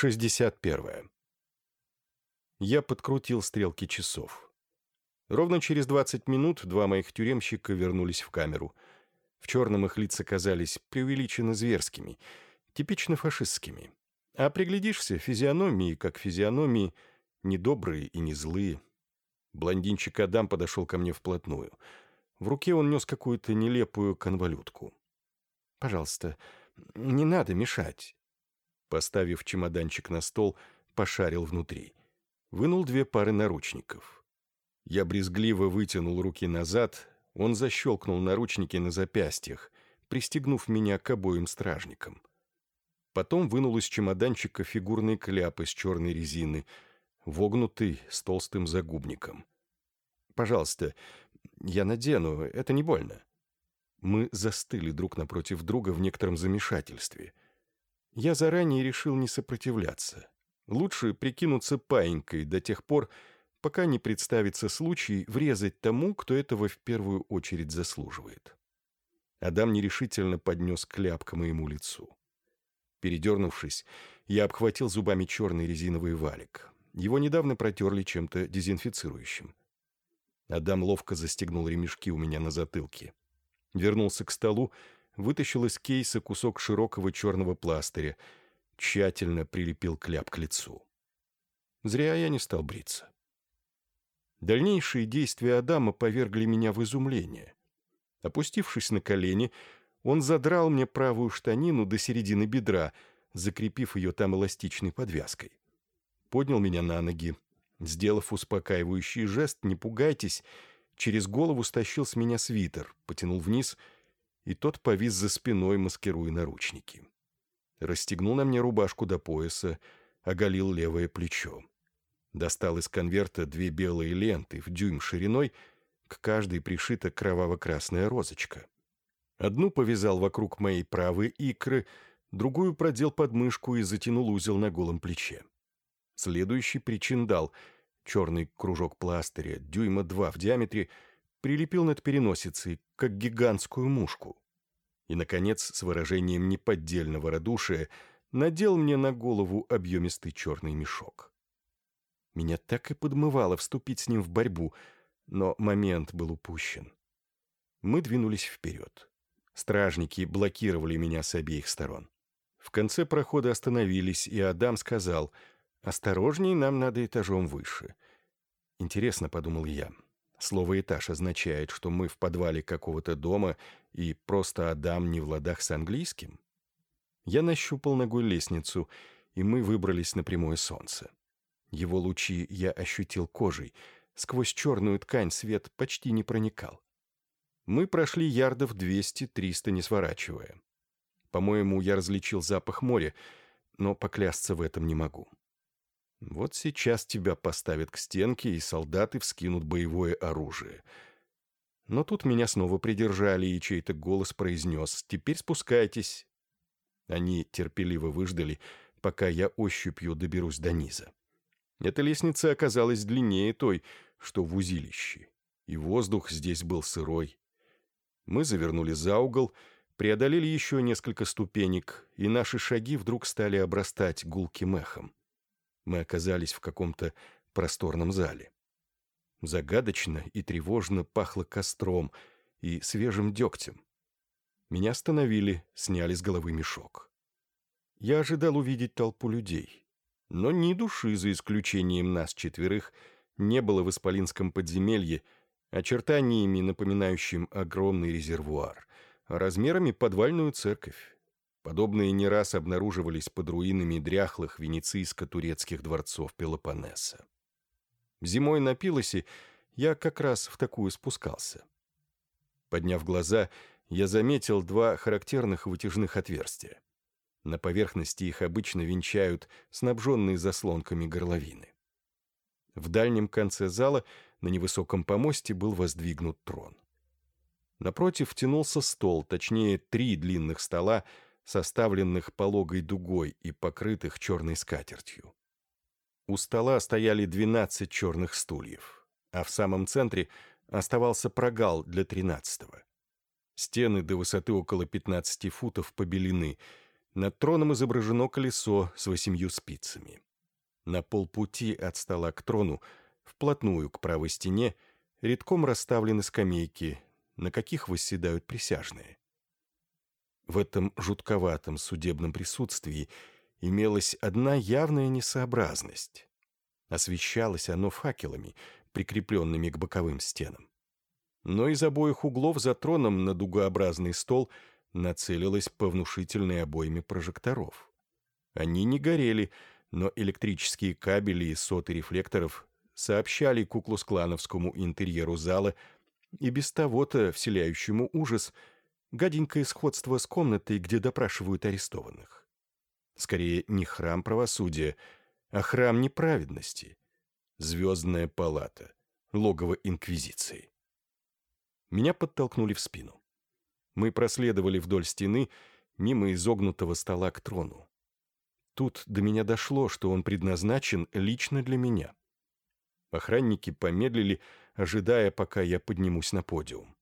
61. Я подкрутил стрелки часов. Ровно через 20 минут два моих тюремщика вернулись в камеру. В черном их лица казались преувеличенно зверскими, типично фашистскими. А приглядишься, физиономии, как физиономии, недобрые и не злые. Блондинчик Адам подошел ко мне вплотную. В руке он нес какую-то нелепую конвалютку. «Пожалуйста, не надо мешать». Поставив чемоданчик на стол, пошарил внутри. Вынул две пары наручников. Я брезгливо вытянул руки назад, он защелкнул наручники на запястьях, пристегнув меня к обоим стражникам. Потом вынул из чемоданчика фигурный кляп из черной резины, вогнутый с толстым загубником. «Пожалуйста, я надену, это не больно». Мы застыли друг напротив друга в некотором замешательстве. Я заранее решил не сопротивляться. Лучше прикинуться паинькой до тех пор, пока не представится случай врезать тому, кто этого в первую очередь заслуживает. Адам нерешительно поднес кляп к моему лицу. Передернувшись, я обхватил зубами черный резиновый валик. Его недавно протерли чем-то дезинфицирующим. Адам ловко застегнул ремешки у меня на затылке вернулся к столу, вытащил из кейса кусок широкого черного пластыря, тщательно прилепил кляп к лицу. Зря я не стал бриться. Дальнейшие действия Адама повергли меня в изумление. Опустившись на колени, он задрал мне правую штанину до середины бедра, закрепив ее там эластичной подвязкой. Поднял меня на ноги. Сделав успокаивающий жест «не пугайтесь», через голову стащил с меня свитер, потянул вниз, и тот повис за спиной, маскируя наручники. Расстегнул на мне рубашку до пояса, оголил левое плечо. Достал из конверта две белые ленты в дюйм шириной, к каждой пришита кроваво-красная розочка. Одну повязал вокруг моей правой икры, другую продел под мышку и затянул узел на голом плече. Следующий причиндал — черный кружок пластыря, дюйма два в диаметре, прилепил над переносицей, как гигантскую мушку. И, наконец, с выражением неподдельного радушия, надел мне на голову объемистый черный мешок. Меня так и подмывало вступить с ним в борьбу, но момент был упущен. Мы двинулись вперед. Стражники блокировали меня с обеих сторон. В конце прохода остановились, и Адам сказал — Осторожней, нам надо этажом выше. Интересно, подумал я. Слово «этаж» означает, что мы в подвале какого-то дома и просто Адам не в ладах с английским? Я нащупал ногой лестницу, и мы выбрались на прямое солнце. Его лучи я ощутил кожей. Сквозь черную ткань свет почти не проникал. Мы прошли ярдов 200-300, не сворачивая. По-моему, я различил запах моря, но поклясться в этом не могу. Вот сейчас тебя поставят к стенке, и солдаты вскинут боевое оружие. Но тут меня снова придержали, и чей-то голос произнес «Теперь спускайтесь». Они терпеливо выждали, пока я ощупью доберусь до низа. Эта лестница оказалась длиннее той, что в узилище, и воздух здесь был сырой. Мы завернули за угол, преодолели еще несколько ступенек, и наши шаги вдруг стали обрастать гулким эхом мы оказались в каком-то просторном зале. Загадочно и тревожно пахло костром и свежим дегтем. Меня остановили, сняли с головы мешок. Я ожидал увидеть толпу людей, но ни души, за исключением нас четверых, не было в Исполинском подземелье, очертаниями, напоминающим огромный резервуар, размерами подвальную церковь. Подобные не раз обнаруживались под руинами дряхлых венецийско-турецких дворцов Пелопоннеса. Зимой на Пилосе я как раз в такую спускался. Подняв глаза, я заметил два характерных вытяжных отверстия. На поверхности их обычно венчают снабженные заслонками горловины. В дальнем конце зала на невысоком помосте был воздвигнут трон. Напротив тянулся стол, точнее, три длинных стола, составленных пологой дугой и покрытых черной скатертью. У стола стояли 12 черных стульев, а в самом центре оставался прогал для тринадцатого. Стены до высоты около 15 футов побелены, Над троном изображено колесо с восемью спицами. На полпути от стола к трону, вплотную к правой стене, редком расставлены скамейки, на каких восседают присяжные. В этом жутковатом судебном присутствии имелась одна явная несообразность. Освещалось оно факелами, прикрепленными к боковым стенам. Но из обоих углов за троном на дугообразный стол нацелилась по внушительной обойме прожекторов. Они не горели, но электрические кабели и соты рефлекторов сообщали куклус-клановскому интерьеру зала и без того-то вселяющему ужас гаденькое сходство с комнатой, где допрашивают арестованных. Скорее, не храм правосудия, а храм неправедности. Звездная палата, логово инквизиции. Меня подтолкнули в спину. Мы проследовали вдоль стены, мимо изогнутого стола к трону. Тут до меня дошло, что он предназначен лично для меня. Охранники помедлили, ожидая, пока я поднимусь на подиум.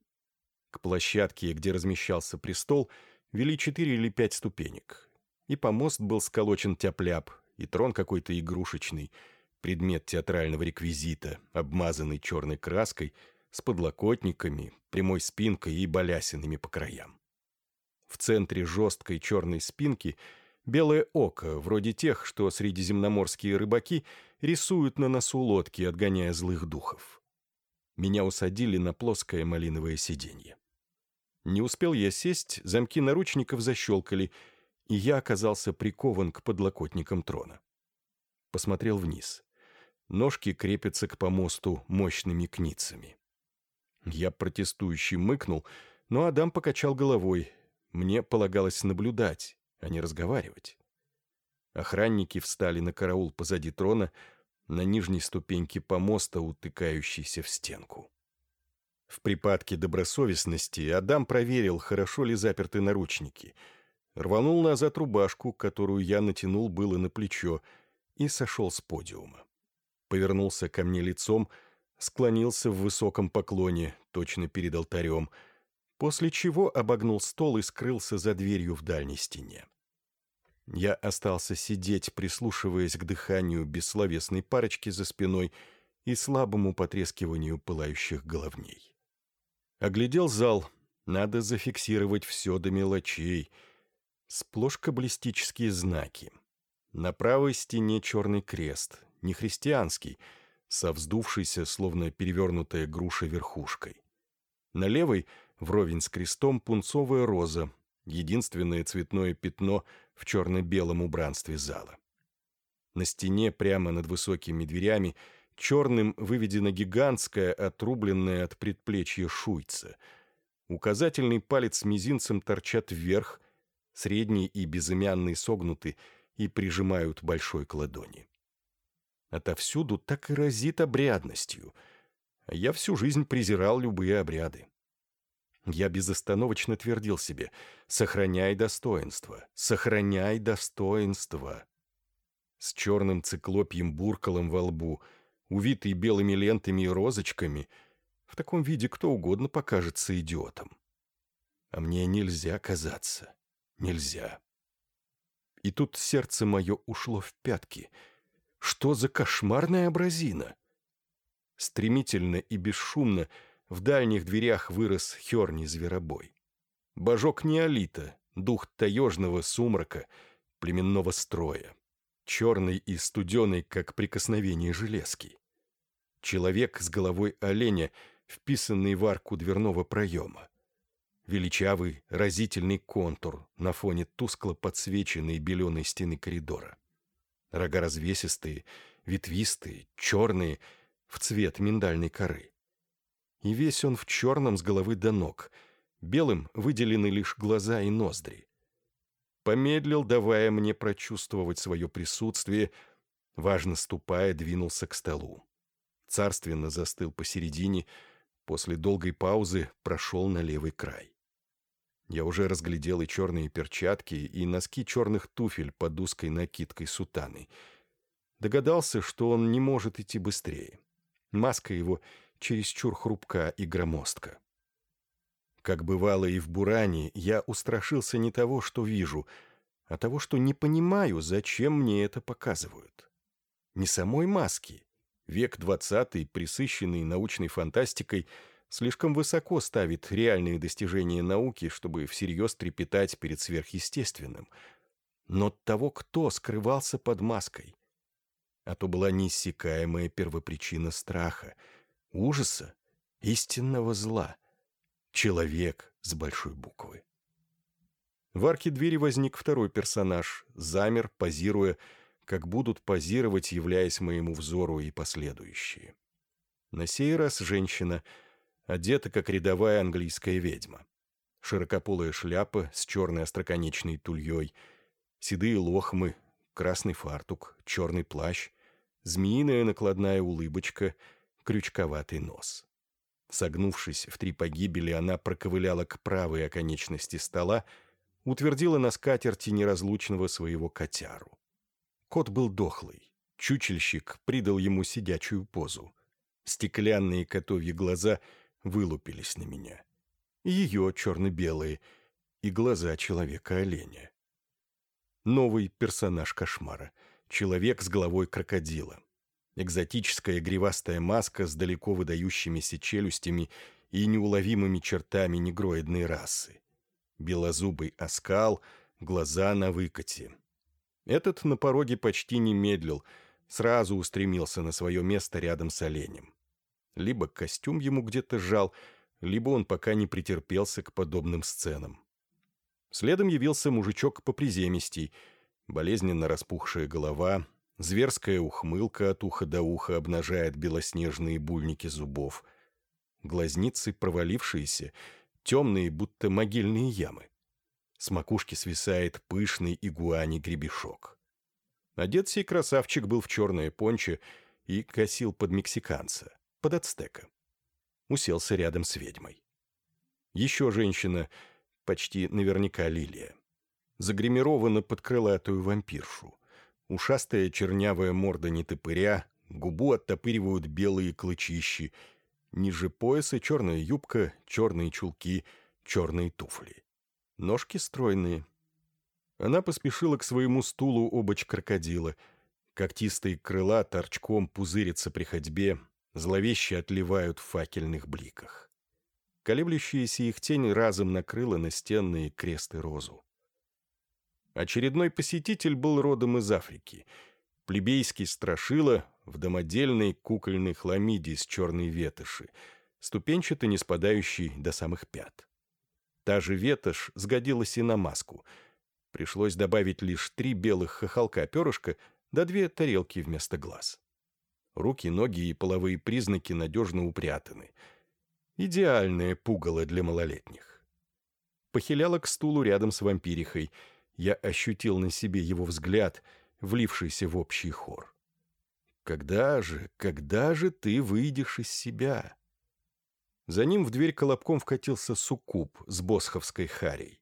К площадке, где размещался престол, вели четыре или пять ступенек. И помост был сколочен тяп-ляп, и трон какой-то игрушечный, предмет театрального реквизита, обмазанный черной краской, с подлокотниками, прямой спинкой и балясинами по краям. В центре жесткой черной спинки — Белое око, вроде тех, что средиземноморские рыбаки рисуют на носу лодки, отгоняя злых духов. Меня усадили на плоское малиновое сиденье. Не успел я сесть, замки наручников защелкали, и я оказался прикован к подлокотникам трона. Посмотрел вниз. Ножки крепятся к помосту мощными кницами. Я протестующий мыкнул, но Адам покачал головой. Мне полагалось наблюдать, а не разговаривать. Охранники встали на караул позади трона, на нижней ступеньке помоста, утыкающейся в стенку. В припадке добросовестности Адам проверил, хорошо ли заперты наручники, рванул назад рубашку, которую я натянул было на плечо, и сошел с подиума. Повернулся ко мне лицом, склонился в высоком поклоне, точно перед алтарем — после чего обогнул стол и скрылся за дверью в дальней стене. Я остался сидеть, прислушиваясь к дыханию бессловесной парочки за спиной и слабому потрескиванию пылающих головней. Оглядел зал, надо зафиксировать все до мелочей. Сплошь каблистические знаки. На правой стене черный крест, не христианский, со вздувшейся, словно перевернутая груша верхушкой. На левой — вровень с крестом пунцовая роза, единственное цветное пятно в черно-белом убранстве зала. На стене прямо над высокими дверями черным выведена гигантская, отрубленная от предплечья шуйца. Указательный палец с мизинцем торчат вверх, средний и безымянный согнуты и прижимают большой к ладони. Отовсюду так и разит обрядностью. Я всю жизнь презирал любые обряды. Я безостановочно твердил себе «Сохраняй достоинство! Сохраняй достоинство!» С черным циклопьем буркалом во лбу, увитый белыми лентами и розочками, в таком виде кто угодно покажется идиотом. А мне нельзя казаться. Нельзя. И тут сердце мое ушло в пятки. Что за кошмарная образина? Стремительно и бесшумно — в дальних дверях вырос Херни-зверобой. Божок неолита, дух таежного сумрака, племенного строя. Черный и студеный, как прикосновение железки. Человек с головой оленя, вписанный в арку дверного проема. Величавый, разительный контур на фоне тускло подсвеченной беленой стены коридора. Рога развесистые, ветвистые, черные, в цвет миндальной коры и весь он в черном с головы до ног. Белым выделены лишь глаза и ноздри. Помедлил, давая мне прочувствовать свое присутствие, важно ступая, двинулся к столу. Царственно застыл посередине, после долгой паузы прошел на левый край. Я уже разглядел и черные перчатки, и носки черных туфель под узкой накидкой сутаны. Догадался, что он не может идти быстрее. Маска его — чересчур хрупка и громоздка. Как бывало и в Буране, я устрашился не того, что вижу, а того, что не понимаю, зачем мне это показывают. Не самой маски. Век двадцатый, присыщенный научной фантастикой, слишком высоко ставит реальные достижения науки, чтобы всерьез трепетать перед сверхъестественным. Но того, кто скрывался под маской. А то была неиссякаемая первопричина страха, ужаса, истинного зла. Человек с большой буквы. В арке двери возник второй персонаж, замер, позируя, как будут позировать, являясь моему взору и последующие. На сей раз женщина, одета как рядовая английская ведьма. Широкополая шляпа с черной остроконечной тульей, седые лохмы, красный фартук, черный плащ, змеиная накладная улыбочка, крючковатый нос. Согнувшись в три погибели, она проковыляла к правой оконечности стола, утвердила на скатерти неразлучного своего котяру. Кот был дохлый. Чучельщик придал ему сидячую позу. Стеклянные котовьи глаза вылупились на меня. Ее черно-белые и глаза человека-оленя. Новый персонаж кошмара. Человек с головой крокодила. Экзотическая гривастая маска с далеко выдающимися челюстями и неуловимыми чертами негроидной расы белозубый оскал, глаза на выкате. Этот на пороге почти не медлил, сразу устремился на свое место рядом с оленем. Либо костюм ему где-то сжал, либо он пока не претерпелся к подобным сценам. Следом явился мужичок по приземистей, болезненно распухшая голова, зверская ухмылка от уха до уха обнажает белоснежные бульники зубов, глазницы провалившиеся — темные, будто могильные ямы. С макушки свисает пышный игуани гребешок. Одет сей красавчик был в черное понче и косил под мексиканца, под ацтека. Уселся рядом с ведьмой. Еще женщина, почти наверняка лилия. Загримирована под крылатую вампиршу. Ушастая чернявая морда нетопыря, губу оттопыривают белые клычищи — Ниже пояса черная юбка, черные чулки, черные туфли. Ножки стройные. Она поспешила к своему стулу обоч крокодила. Когтистые крыла торчком пузырятся при ходьбе, зловеще отливают в факельных бликах. Колеблющаяся их тень разом накрыла настенные кресты розу. Очередной посетитель был родом из Африки. Плебейский страшила, в домодельной кукольной хламиде с черной ветоши, ступенчато не спадающей до самых пят. Та же ветошь сгодилась и на маску. Пришлось добавить лишь три белых хохолка перышка да две тарелки вместо глаз. Руки, ноги и половые признаки надежно упрятаны. Идеальное пугало для малолетних. Похиляла к стулу рядом с вампирихой. Я ощутил на себе его взгляд, влившийся в общий хор. Когда же, когда же ты выйдешь из себя? За ним в дверь колобком вкатился суккуб с босховской харей.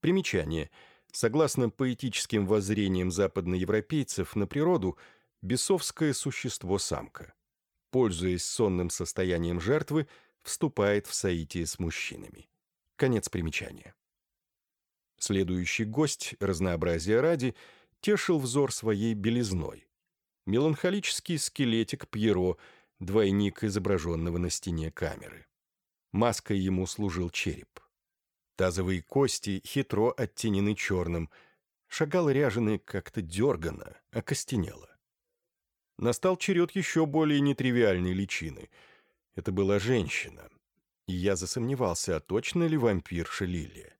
Примечание. Согласно поэтическим воззрениям западноевропейцев на природу, бесовское существо-самка. Пользуясь сонным состоянием жертвы, вступает в соитие с мужчинами. Конец примечания. Следующий гость, разнообразия ради, тешил взор своей белизной меланхолический скелетик Пьеро, двойник изображенного на стене камеры. Маской ему служил череп. Тазовые кости хитро оттенены черным, шагал ряженый как-то дерганно, окостенело. Настал черед еще более нетривиальной личины. Это была женщина. И я засомневался, а точно ли вампирша Лилия.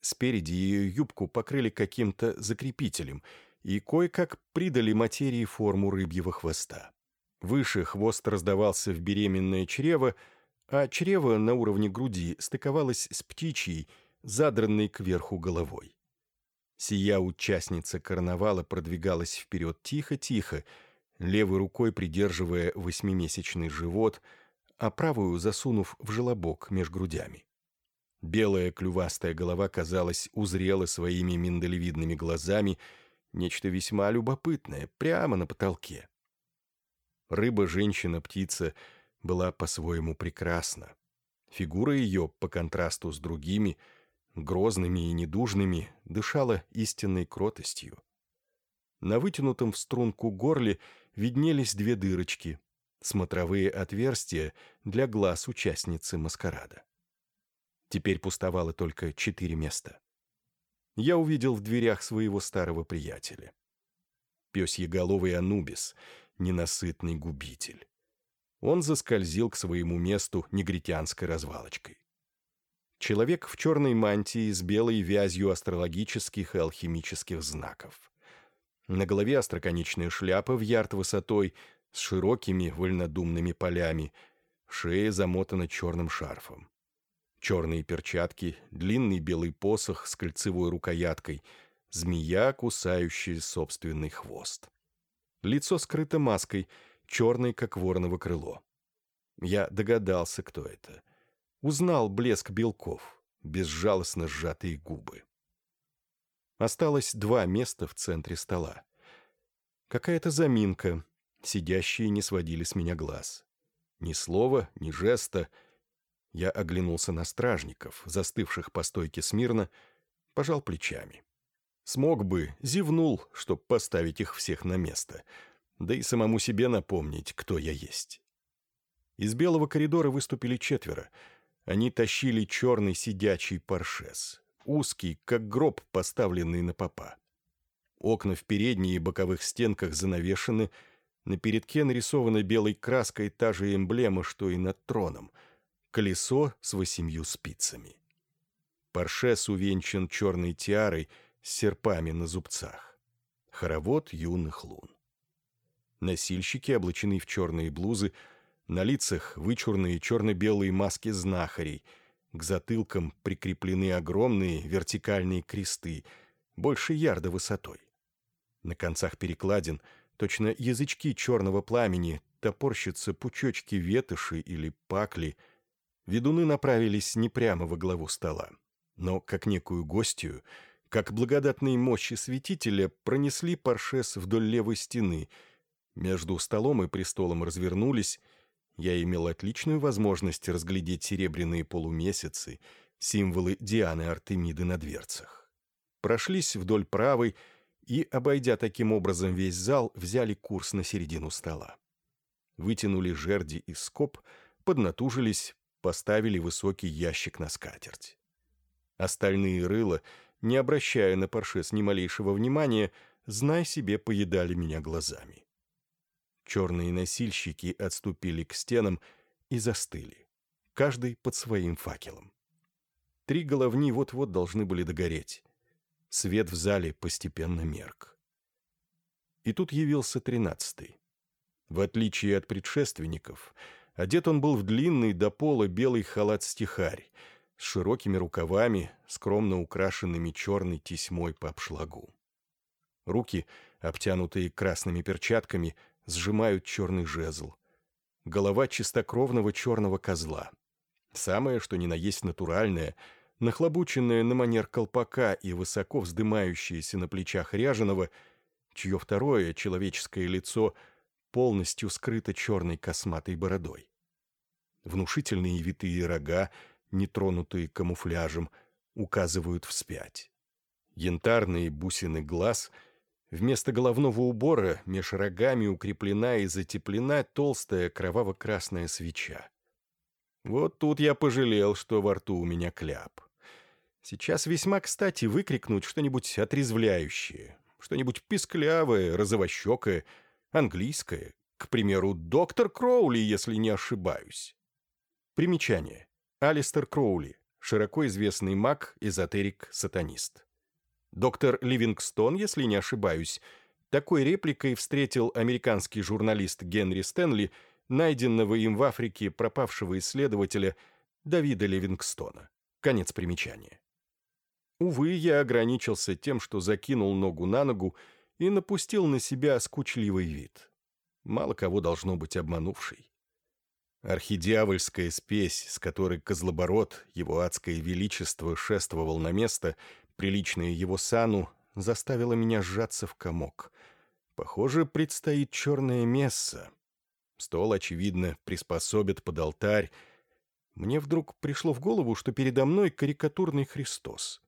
Спереди ее юбку покрыли каким-то закрепителем — и кое-как придали материи форму рыбьего хвоста. Выше хвост раздавался в беременное чрево, а чрево на уровне груди стыковалось с птичьей, задранной кверху головой. Сия участница карнавала продвигалась вперед тихо-тихо, левой рукой придерживая восьмимесячный живот, а правую засунув в желобок меж грудями. Белая клювастая голова, казалось, узрела своими миндалевидными глазами — Нечто весьма любопытное, прямо на потолке. Рыба, женщина, птица была по-своему прекрасна. Фигура ее, по контрасту с другими, грозными и недужными, дышала истинной кротостью. На вытянутом в струнку горле виднелись две дырочки, смотровые отверстия для глаз участницы маскарада. Теперь пустовало только четыре места. Я увидел в дверях своего старого приятеля. Пёсьеголовый Анубис, ненасытный губитель. Он заскользил к своему месту негритянской развалочкой. Человек в черной мантии с белой вязью астрологических и алхимических знаков. На голове остроконечная шляпа в ярд высотой с широкими вольнодумными полями, шея замотана черным шарфом. Черные перчатки, длинный белый посох с кольцевой рукояткой, змея, кусающая собственный хвост. Лицо скрыто маской, черной, как вороново крыло. Я догадался, кто это. Узнал блеск белков, безжалостно сжатые губы. Осталось два места в центре стола. Какая-то заминка. Сидящие не сводили с меня глаз. Ни слова, ни жеста — я оглянулся на стражников, застывших по стойке смирно, пожал плечами. Смог бы, зевнул, чтоб поставить их всех на место, да и самому себе напомнить, кто я есть. Из белого коридора выступили четверо. Они тащили черный сидячий паршес, узкий, как гроб, поставленный на попа. Окна в передней и боковых стенках занавешены, на передке нарисована белой краской та же эмблема, что и над троном — колесо с восемью спицами. Паршес увенчан черной тиарой с серпами на зубцах. Хоровод юных лун. Носильщики облачены в черные блузы, на лицах вычурные черно-белые маски знахарей, к затылкам прикреплены огромные вертикальные кресты, больше ярда высотой. На концах перекладин, точно язычки черного пламени, топорщатся пучочки ветоши или пакли — ведуны направились не прямо во главу стола, но, как некую гостью, как благодатные мощи святителя, пронесли паршес вдоль левой стены. Между столом и престолом развернулись. Я имел отличную возможность разглядеть серебряные полумесяцы, символы Дианы Артемиды на дверцах. Прошлись вдоль правой и, обойдя таким образом весь зал, взяли курс на середину стола. Вытянули жерди из скоб, поднатужились, поставили высокий ящик на скатерть. Остальные рыла, не обращая на паршес ни малейшего внимания, знай себе, поедали меня глазами. Черные носильщики отступили к стенам и застыли, каждый под своим факелом. Три головни вот-вот должны были догореть. Свет в зале постепенно мерк. И тут явился тринадцатый. В отличие от предшественников — Одет он был в длинный до пола белый халат-стихарь, с широкими рукавами, скромно украшенными черной тесьмой по обшлагу. Руки, обтянутые красными перчатками, сжимают черный жезл. Голова чистокровного черного козла. Самое, что ни на есть натуральное, нахлобученное на манер колпака и высоко вздымающееся на плечах ряженого, чье второе человеческое лицо — полностью скрыта черной косматой бородой. Внушительные витые рога, нетронутые камуфляжем, указывают вспять. Янтарные бусины глаз — Вместо головного убора меж рогами укреплена и затеплена толстая кроваво-красная свеча. Вот тут я пожалел, что во рту у меня кляп. Сейчас весьма кстати выкрикнуть что-нибудь отрезвляющее, что-нибудь писклявое, розовощекое — Английское, к примеру, доктор Кроули, если не ошибаюсь. Примечание. Алистер Кроули, широко известный маг, эзотерик, сатанист. Доктор Ливингстон, если не ошибаюсь, такой репликой встретил американский журналист Генри Стэнли, найденного им в Африке пропавшего исследователя Давида Ливингстона. Конец примечания. Увы, я ограничился тем, что закинул ногу на ногу и напустил на себя скучливый вид. Мало кого должно быть обманувший. Архидьявольская спесь, с которой Козлобород, его адское величество, шествовал на место, приличное его сану, заставила меня сжаться в комок. Похоже, предстоит черное месса. Стол, очевидно, приспособят под алтарь. мне вдруг пришло в голову, что передо мной карикатурный Христос.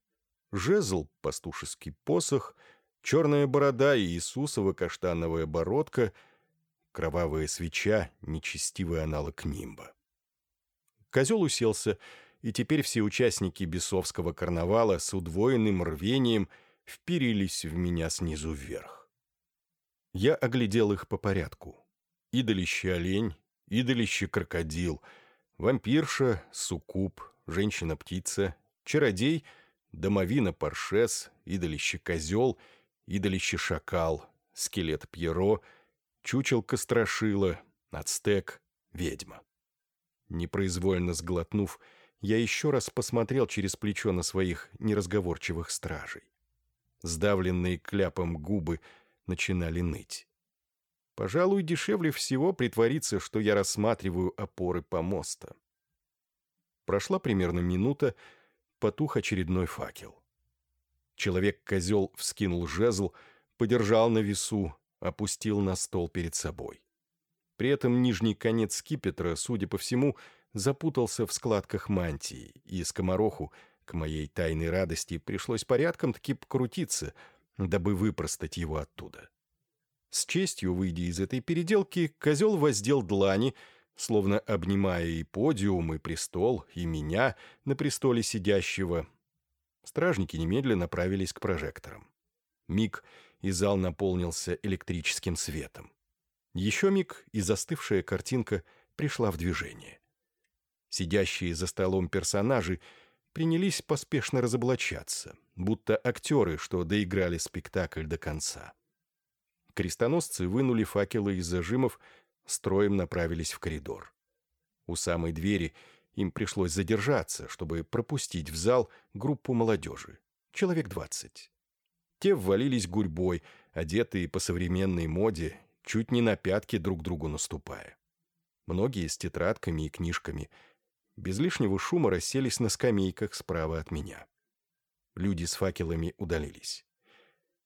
Жезл, пастушеский посох, черная борода и Иисусова каштановая бородка, кровавая свеча, нечестивый аналог нимба. Козел уселся, и теперь все участники бесовского карнавала с удвоенным рвением вперились в меня снизу вверх. Я оглядел их по порядку. Идолище олень, идолище крокодил, вампирша, суккуб, женщина-птица, чародей, домовина паршес, идолище козел, идолище шакал, скелет Пьеро, чучелка страшила, ацтек, ведьма. Непроизвольно сглотнув, я еще раз посмотрел через плечо на своих неразговорчивых стражей. Сдавленные кляпом губы начинали ныть. Пожалуй, дешевле всего притвориться, что я рассматриваю опоры помоста. Прошла примерно минута, потух очередной факел. Человек-козел вскинул жезл, подержал на весу, опустил на стол перед собой. При этом нижний конец скипетра, судя по всему, запутался в складках мантии, и скомороху, к моей тайной радости, пришлось порядком-таки покрутиться, дабы выпростать его оттуда. С честью, выйдя из этой переделки, козел воздел длани, словно обнимая и подиум, и престол, и меня на престоле сидящего. Стражники немедленно направились к прожекторам. Миг, и зал наполнился электрическим светом. Еще миг, и застывшая картинка пришла в движение. Сидящие за столом персонажи принялись поспешно разоблачаться, будто актеры, что доиграли спектакль до конца. Крестоносцы вынули факелы из зажимов, строем направились в коридор. У самой двери им пришлось задержаться, чтобы пропустить в зал группу молодежи, человек двадцать. Те ввалились гурьбой, одетые по современной моде чуть не на пятки друг другу наступая. Многие с тетрадками и книжками. Без лишнего шума расселись на скамейках справа от меня. Люди с факелами удалились.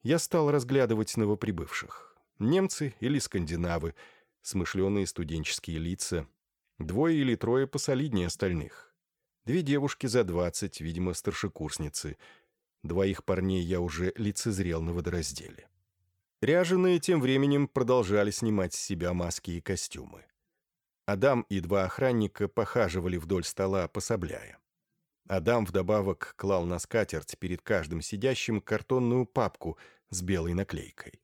Я стал разглядывать новоприбывших. Немцы или скандинавы, смышленые студенческие лица, двое или трое посолиднее остальных. Две девушки за двадцать, видимо, старшекурсницы. Двоих парней я уже лицезрел на водоразделе. Ряженые тем временем продолжали снимать с себя маски и костюмы. Адам и два охранника похаживали вдоль стола, пособляя. Адам вдобавок клал на скатерть перед каждым сидящим картонную папку с белой наклейкой.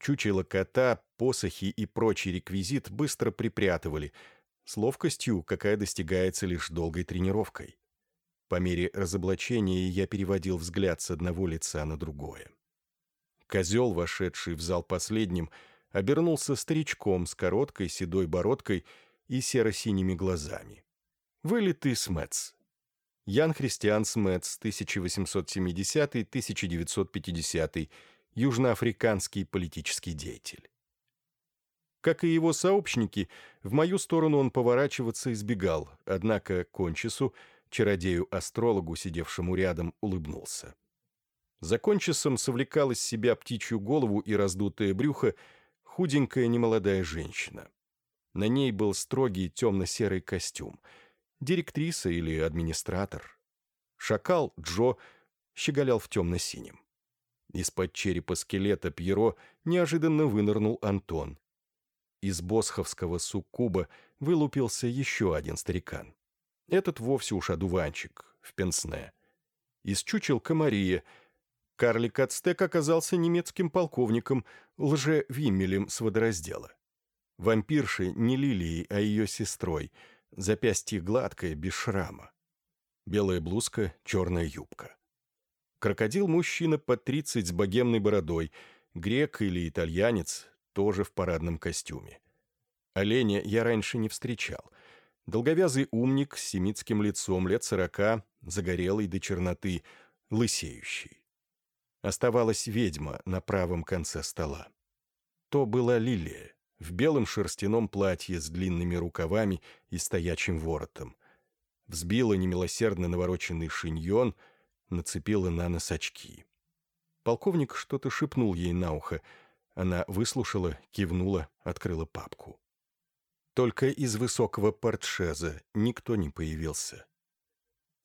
Чучело кота, посохи и прочий реквизит быстро припрятывали, с ловкостью, какая достигается лишь долгой тренировкой. По мере разоблачения я переводил взгляд с одного лица на другое. Козел, вошедший в зал последним, обернулся старичком с короткой седой бородкой и серо-синими глазами. Вылитый Смэтс. Ян Христиан Смэтс, 1870-1950, южноафриканский политический деятель. Как и его сообщники, в мою сторону он поворачиваться избегал, однако Кончису, чародею-астрологу, сидевшему рядом, улыбнулся. За кончисом совлекала себя птичью голову и раздутое брюхо худенькая немолодая женщина. На ней был строгий темно-серый костюм. Директриса или администратор. Шакал Джо щеголял в темно-синем. Из-под черепа скелета Пьеро неожиданно вынырнул Антон. Из босховского суккуба вылупился еще один старикан. Этот вовсе уж одуванчик, в пенсне. Из чучелка Мария — Карлик-ацтек оказался немецким полковником, лже-виммелем с водораздела. Вампирши не Лилией, а ее сестрой, запястье гладкое, без шрама. Белая блузка, черная юбка. Крокодил-мужчина под тридцать с богемной бородой, грек или итальянец, тоже в парадном костюме. Оленя я раньше не встречал. Долговязый умник с семитским лицом лет сорока, загорелый до черноты, лысеющий. Оставалась ведьма на правом конце стола. То была Лилия, в белом шерстяном платье с длинными рукавами и стоячим воротом. Взбила немилосердно навороченный шиньон, нацепила на нос очки. Полковник что-то шепнул ей на ухо. Она выслушала, кивнула, открыла папку. Только из высокого портшеза никто не появился.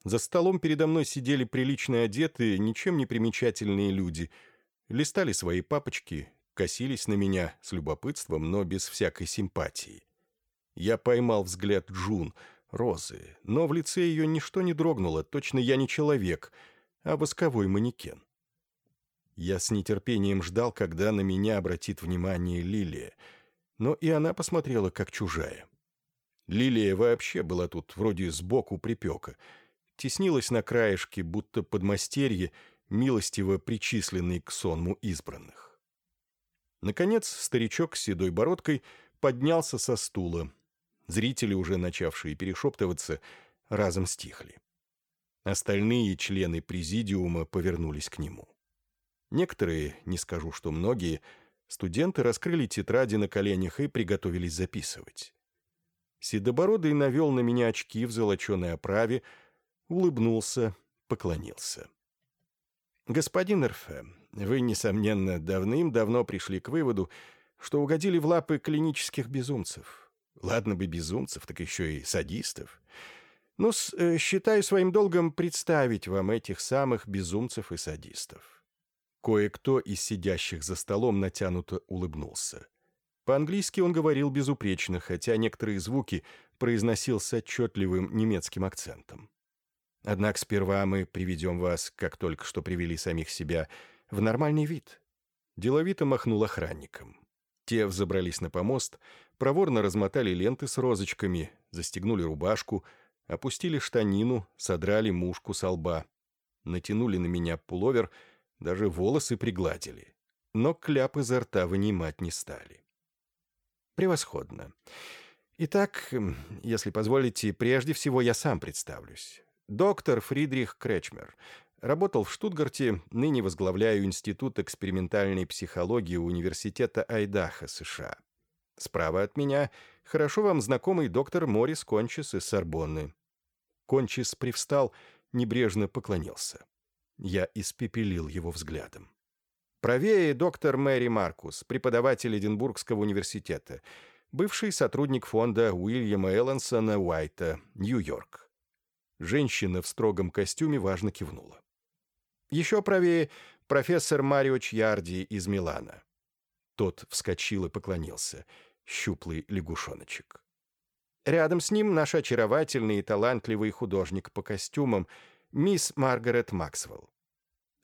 За столом передо мной сидели прилично одетые, ничем не примечательные люди, листали свои папочки, косились на меня с любопытством, но без всякой симпатии. Я поймал взгляд Джун, Розы, но в лице ее ничто не дрогнуло, точно я не человек, а восковой манекен. Я с нетерпением ждал, когда на меня обратит внимание Лилия, но и она посмотрела как чужая. Лилия вообще была тут вроде сбоку припека, теснилась на краешке, будто подмастерье, милостиво причисленный к сонму избранных. Наконец старичок с седой бородкой поднялся со стула. Зрители, уже начавшие перешептываться, разом стихли. Остальные члены президиума повернулись к нему. Некоторые, не скажу, что многие, студенты раскрыли тетради на коленях и приготовились записывать. Седобородый навел на меня очки в золоченой оправе, улыбнулся, поклонился. «Господин Эрфе, вы, несомненно, давным-давно пришли к выводу, что угодили в лапы клинических безумцев. Ладно бы безумцев, так еще и садистов. Ну, считаю своим долгом представить вам этих самых безумцев и садистов. Кое-кто из сидящих за столом натянуто улыбнулся. По-английски он говорил безупречно, хотя некоторые звуки произносил с отчетливым немецким акцентом. Однако сперва мы приведем вас, как только что привели самих себя, в нормальный вид. Деловито махнул охранником. Те взобрались на помост, проворно размотали ленты с розочками, застегнули рубашку, опустили штанину, содрали мушку со лба, натянули на меня пуловер — даже волосы пригладили, но кляп изо рта вынимать не стали. Превосходно. Итак, если позволите, прежде всего я сам представлюсь. Доктор Фридрих Кречмер. Работал в Штутгарте, ныне возглавляю Институт экспериментальной психологии Университета Айдахо, США. Справа от меня хорошо вам знакомый доктор Морис Кончис из Сорбонны. Кончис привстал, небрежно поклонился. Я испепелил его взглядом. Правее доктор Мэри Маркус, преподаватель Эдинбургского университета, бывший сотрудник фонда Уильяма Эллансона Уайта, Нью-Йорк. Женщина в строгом костюме важно кивнула. Еще правее профессор Марио Чьярди из Милана. Тот вскочил и поклонился. Щуплый лягушоночек. Рядом с ним наш очаровательный и талантливый художник по костюмам — мисс Маргарет Максвелл.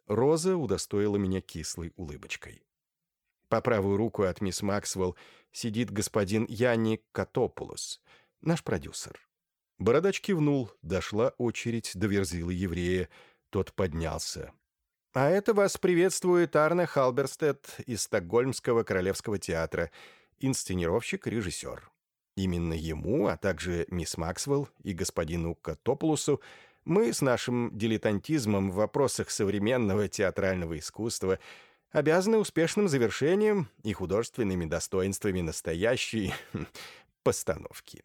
Роза удостоила меня кислой улыбочкой. По правую руку от мисс Максвелл сидит господин Янни Катопулос, наш продюсер. Бородач кивнул, дошла очередь до верзилы еврея, тот поднялся. «А это вас приветствует Арне Халберстед из Стокгольмского королевского театра, инсценировщик, режиссер. Именно ему, а также мисс Максвелл и господину Катопулусу мы с нашим дилетантизмом в вопросах современного театрального искусства обязаны успешным завершением и художественными достоинствами настоящей постановки.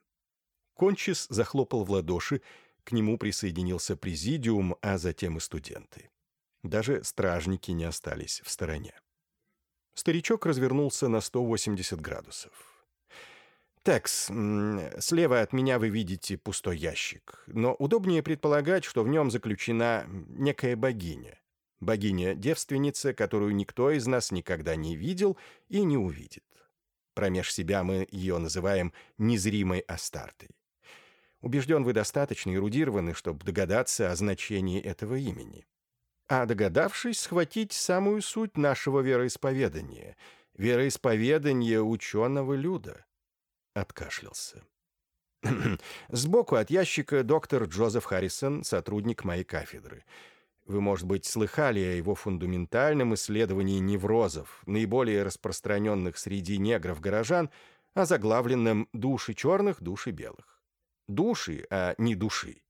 Кончис захлопал в ладоши, к нему присоединился президиум, а затем и студенты. Даже стражники не остались в стороне. Старичок развернулся на 180 градусов. «Текс, слева от меня вы видите пустой ящик, но удобнее предполагать, что в нем заключена некая богиня. Богиня-девственница, которую никто из нас никогда не видел и не увидит. Промеж себя мы ее называем незримой Астартой. Убежден, вы достаточно эрудированы, чтобы догадаться о значении этого имени. А догадавшись, схватить самую суть нашего вероисповедания, вероисповедание ученого люда» откашлялся. Сбоку от ящика доктор Джозеф Харрисон, сотрудник моей кафедры. Вы, может быть, слыхали о его фундаментальном исследовании неврозов, наиболее распространенных среди негров-горожан, о заглавленном «Души черных, души белых». Души, а не души.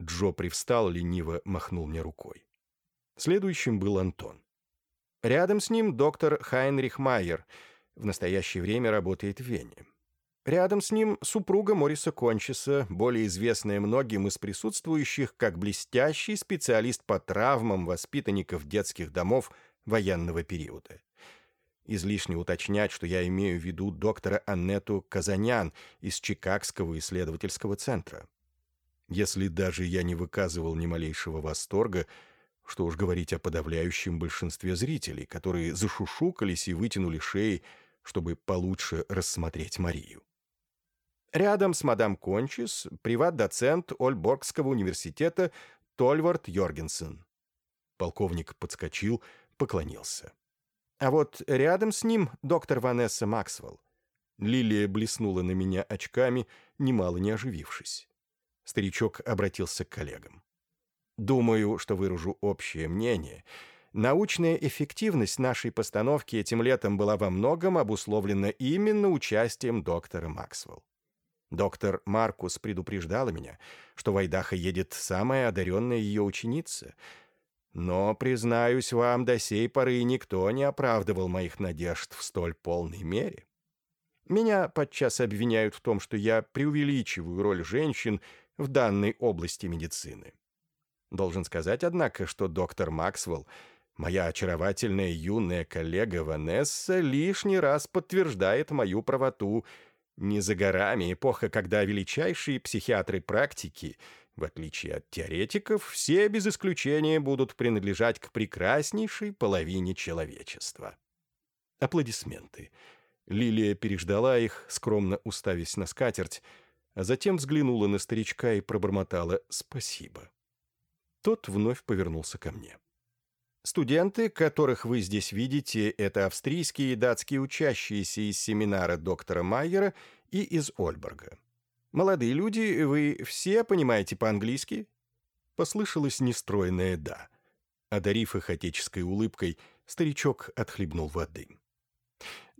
Джо привстал, лениво махнул мне рукой. Следующим был Антон. Рядом с ним доктор Хайнрих Майер, в настоящее время работает в Вене. Рядом с ним супруга Мориса Кончиса, более известная многим из присутствующих как блестящий специалист по травмам воспитанников детских домов военного периода. излишне уточнять, что я имею в виду доктора Аннету Казанян из Чикагского исследовательского центра. Если даже я не выказывал ни малейшего восторга, что уж говорить о подавляющем большинстве зрителей, которые зашушукались и вытянули шеи, чтобы получше рассмотреть Марию. Рядом с мадам Кончис приват-доцент Ольборгского университета Тольвард Йоргенсен. Полковник подскочил, поклонился. А вот рядом с ним доктор Ванесса Максвелл. Лилия блеснула на меня очками, немало не оживившись. Старичок обратился к коллегам. «Думаю, что выражу общее мнение. Научная эффективность нашей постановки этим летом была во многом обусловлена именно участием доктора Максвелл. Доктор Маркус предупреждала меня, что в Айдахо едет самая одаренная ее ученица — но, признаюсь вам, до сей поры никто не оправдывал моих надежд в столь полной мере. Меня подчас обвиняют в том, что я преувеличиваю роль женщин в данной области медицины. Должен сказать, однако, что доктор Максвелл, моя очаровательная юная коллега Ванесса, лишний раз подтверждает мою правоту. Не за горами эпоха, когда величайшие психиатры практики — в отличие от теоретиков, все без исключения будут принадлежать к прекраснейшей половине человечества. Аплодисменты. Лилия переждала их, скромно уставясь на скатерть, а затем взглянула на старичка и пробормотала «спасибо». Тот вновь повернулся ко мне. Студенты, которых вы здесь видите, это австрийские и датские учащиеся из семинара доктора Майера и из Ольберга. «Молодые люди, вы все понимаете по-английски?» Послышалось нестройное «да». Одарив их отеческой улыбкой, старичок отхлебнул воды.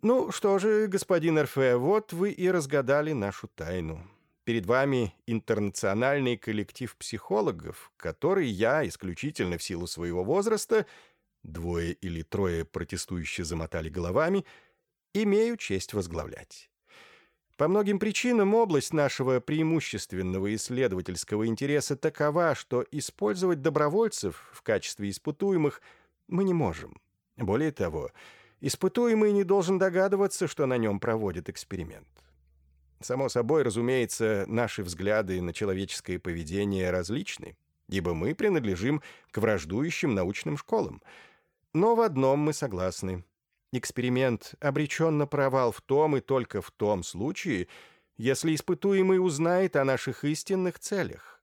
«Ну что же, господин РФ, вот вы и разгадали нашу тайну. Перед вами интернациональный коллектив психологов, который я, исключительно в силу своего возраста, двое или трое протестующие замотали головами, имею честь возглавлять. По многим причинам область нашего преимущественного исследовательского интереса такова, что использовать добровольцев в качестве испытуемых мы не можем. Более того, испытуемый не должен догадываться, что на нем проводят эксперимент. Само собой, разумеется, наши взгляды на человеческое поведение различны, ибо мы принадлежим к враждующим научным школам. Но в одном мы согласны. Эксперимент обречен на провал в том и только в том случае, если испытуемый узнает о наших истинных целях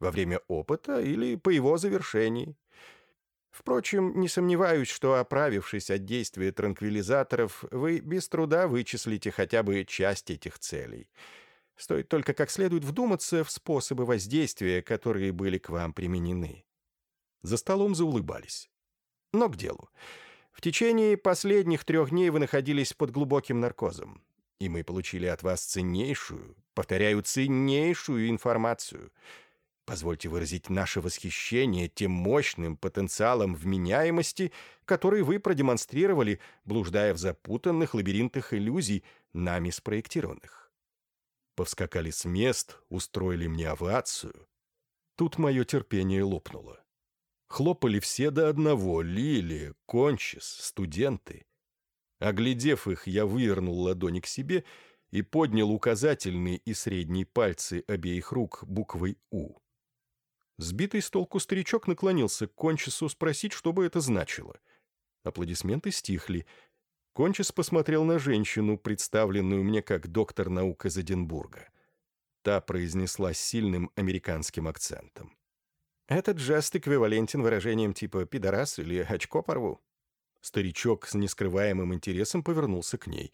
во время опыта или по его завершении. Впрочем, не сомневаюсь, что, оправившись от действия транквилизаторов, вы без труда вычислите хотя бы часть этих целей. Стоит только как следует вдуматься в способы воздействия, которые были к вам применены. За столом заулыбались. Но к делу. В течение последних трех дней вы находились под глубоким наркозом, и мы получили от вас ценнейшую, повторяю, ценнейшую информацию. Позвольте выразить наше восхищение тем мощным потенциалом вменяемости, который вы продемонстрировали, блуждая в запутанных лабиринтах иллюзий, нами спроектированных. Повскакали с мест, устроили мне овацию. Тут мое терпение лопнуло. Хлопали все до одного — Лили, Кончис, студенты. Оглядев их, я вывернул ладони к себе и поднял указательный и средний пальцы обеих рук буквой «У». Сбитый с толку старичок наклонился к Кончису спросить, что бы это значило. Аплодисменты стихли. Кончис посмотрел на женщину, представленную мне как доктор наук из Эдинбурга. Та произнесла с сильным американским акцентом. Этот жест эквивалентен выражениям типа «пидорас» или «очко порву». Старичок с нескрываемым интересом повернулся к ней.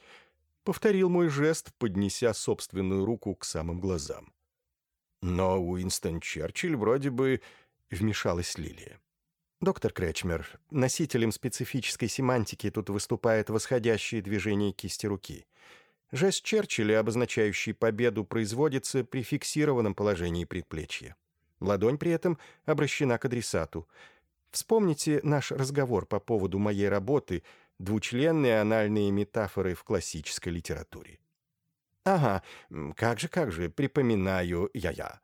Повторил мой жест, поднеся собственную руку к самым глазам. Но Уинстон Черчилль вроде бы... Вмешалась Лилия. «Доктор Кречмер, носителем специфической семантики тут выступает восходящее движение кисти руки. Жест Черчилля, обозначающий победу, производится при фиксированном положении предплечья. Ладонь при этом обращена к адресату. Вспомните наш разговор по поводу моей работы «Двучленные анальные метафоры в классической литературе». «Ага, как же, как же, припоминаю я-я».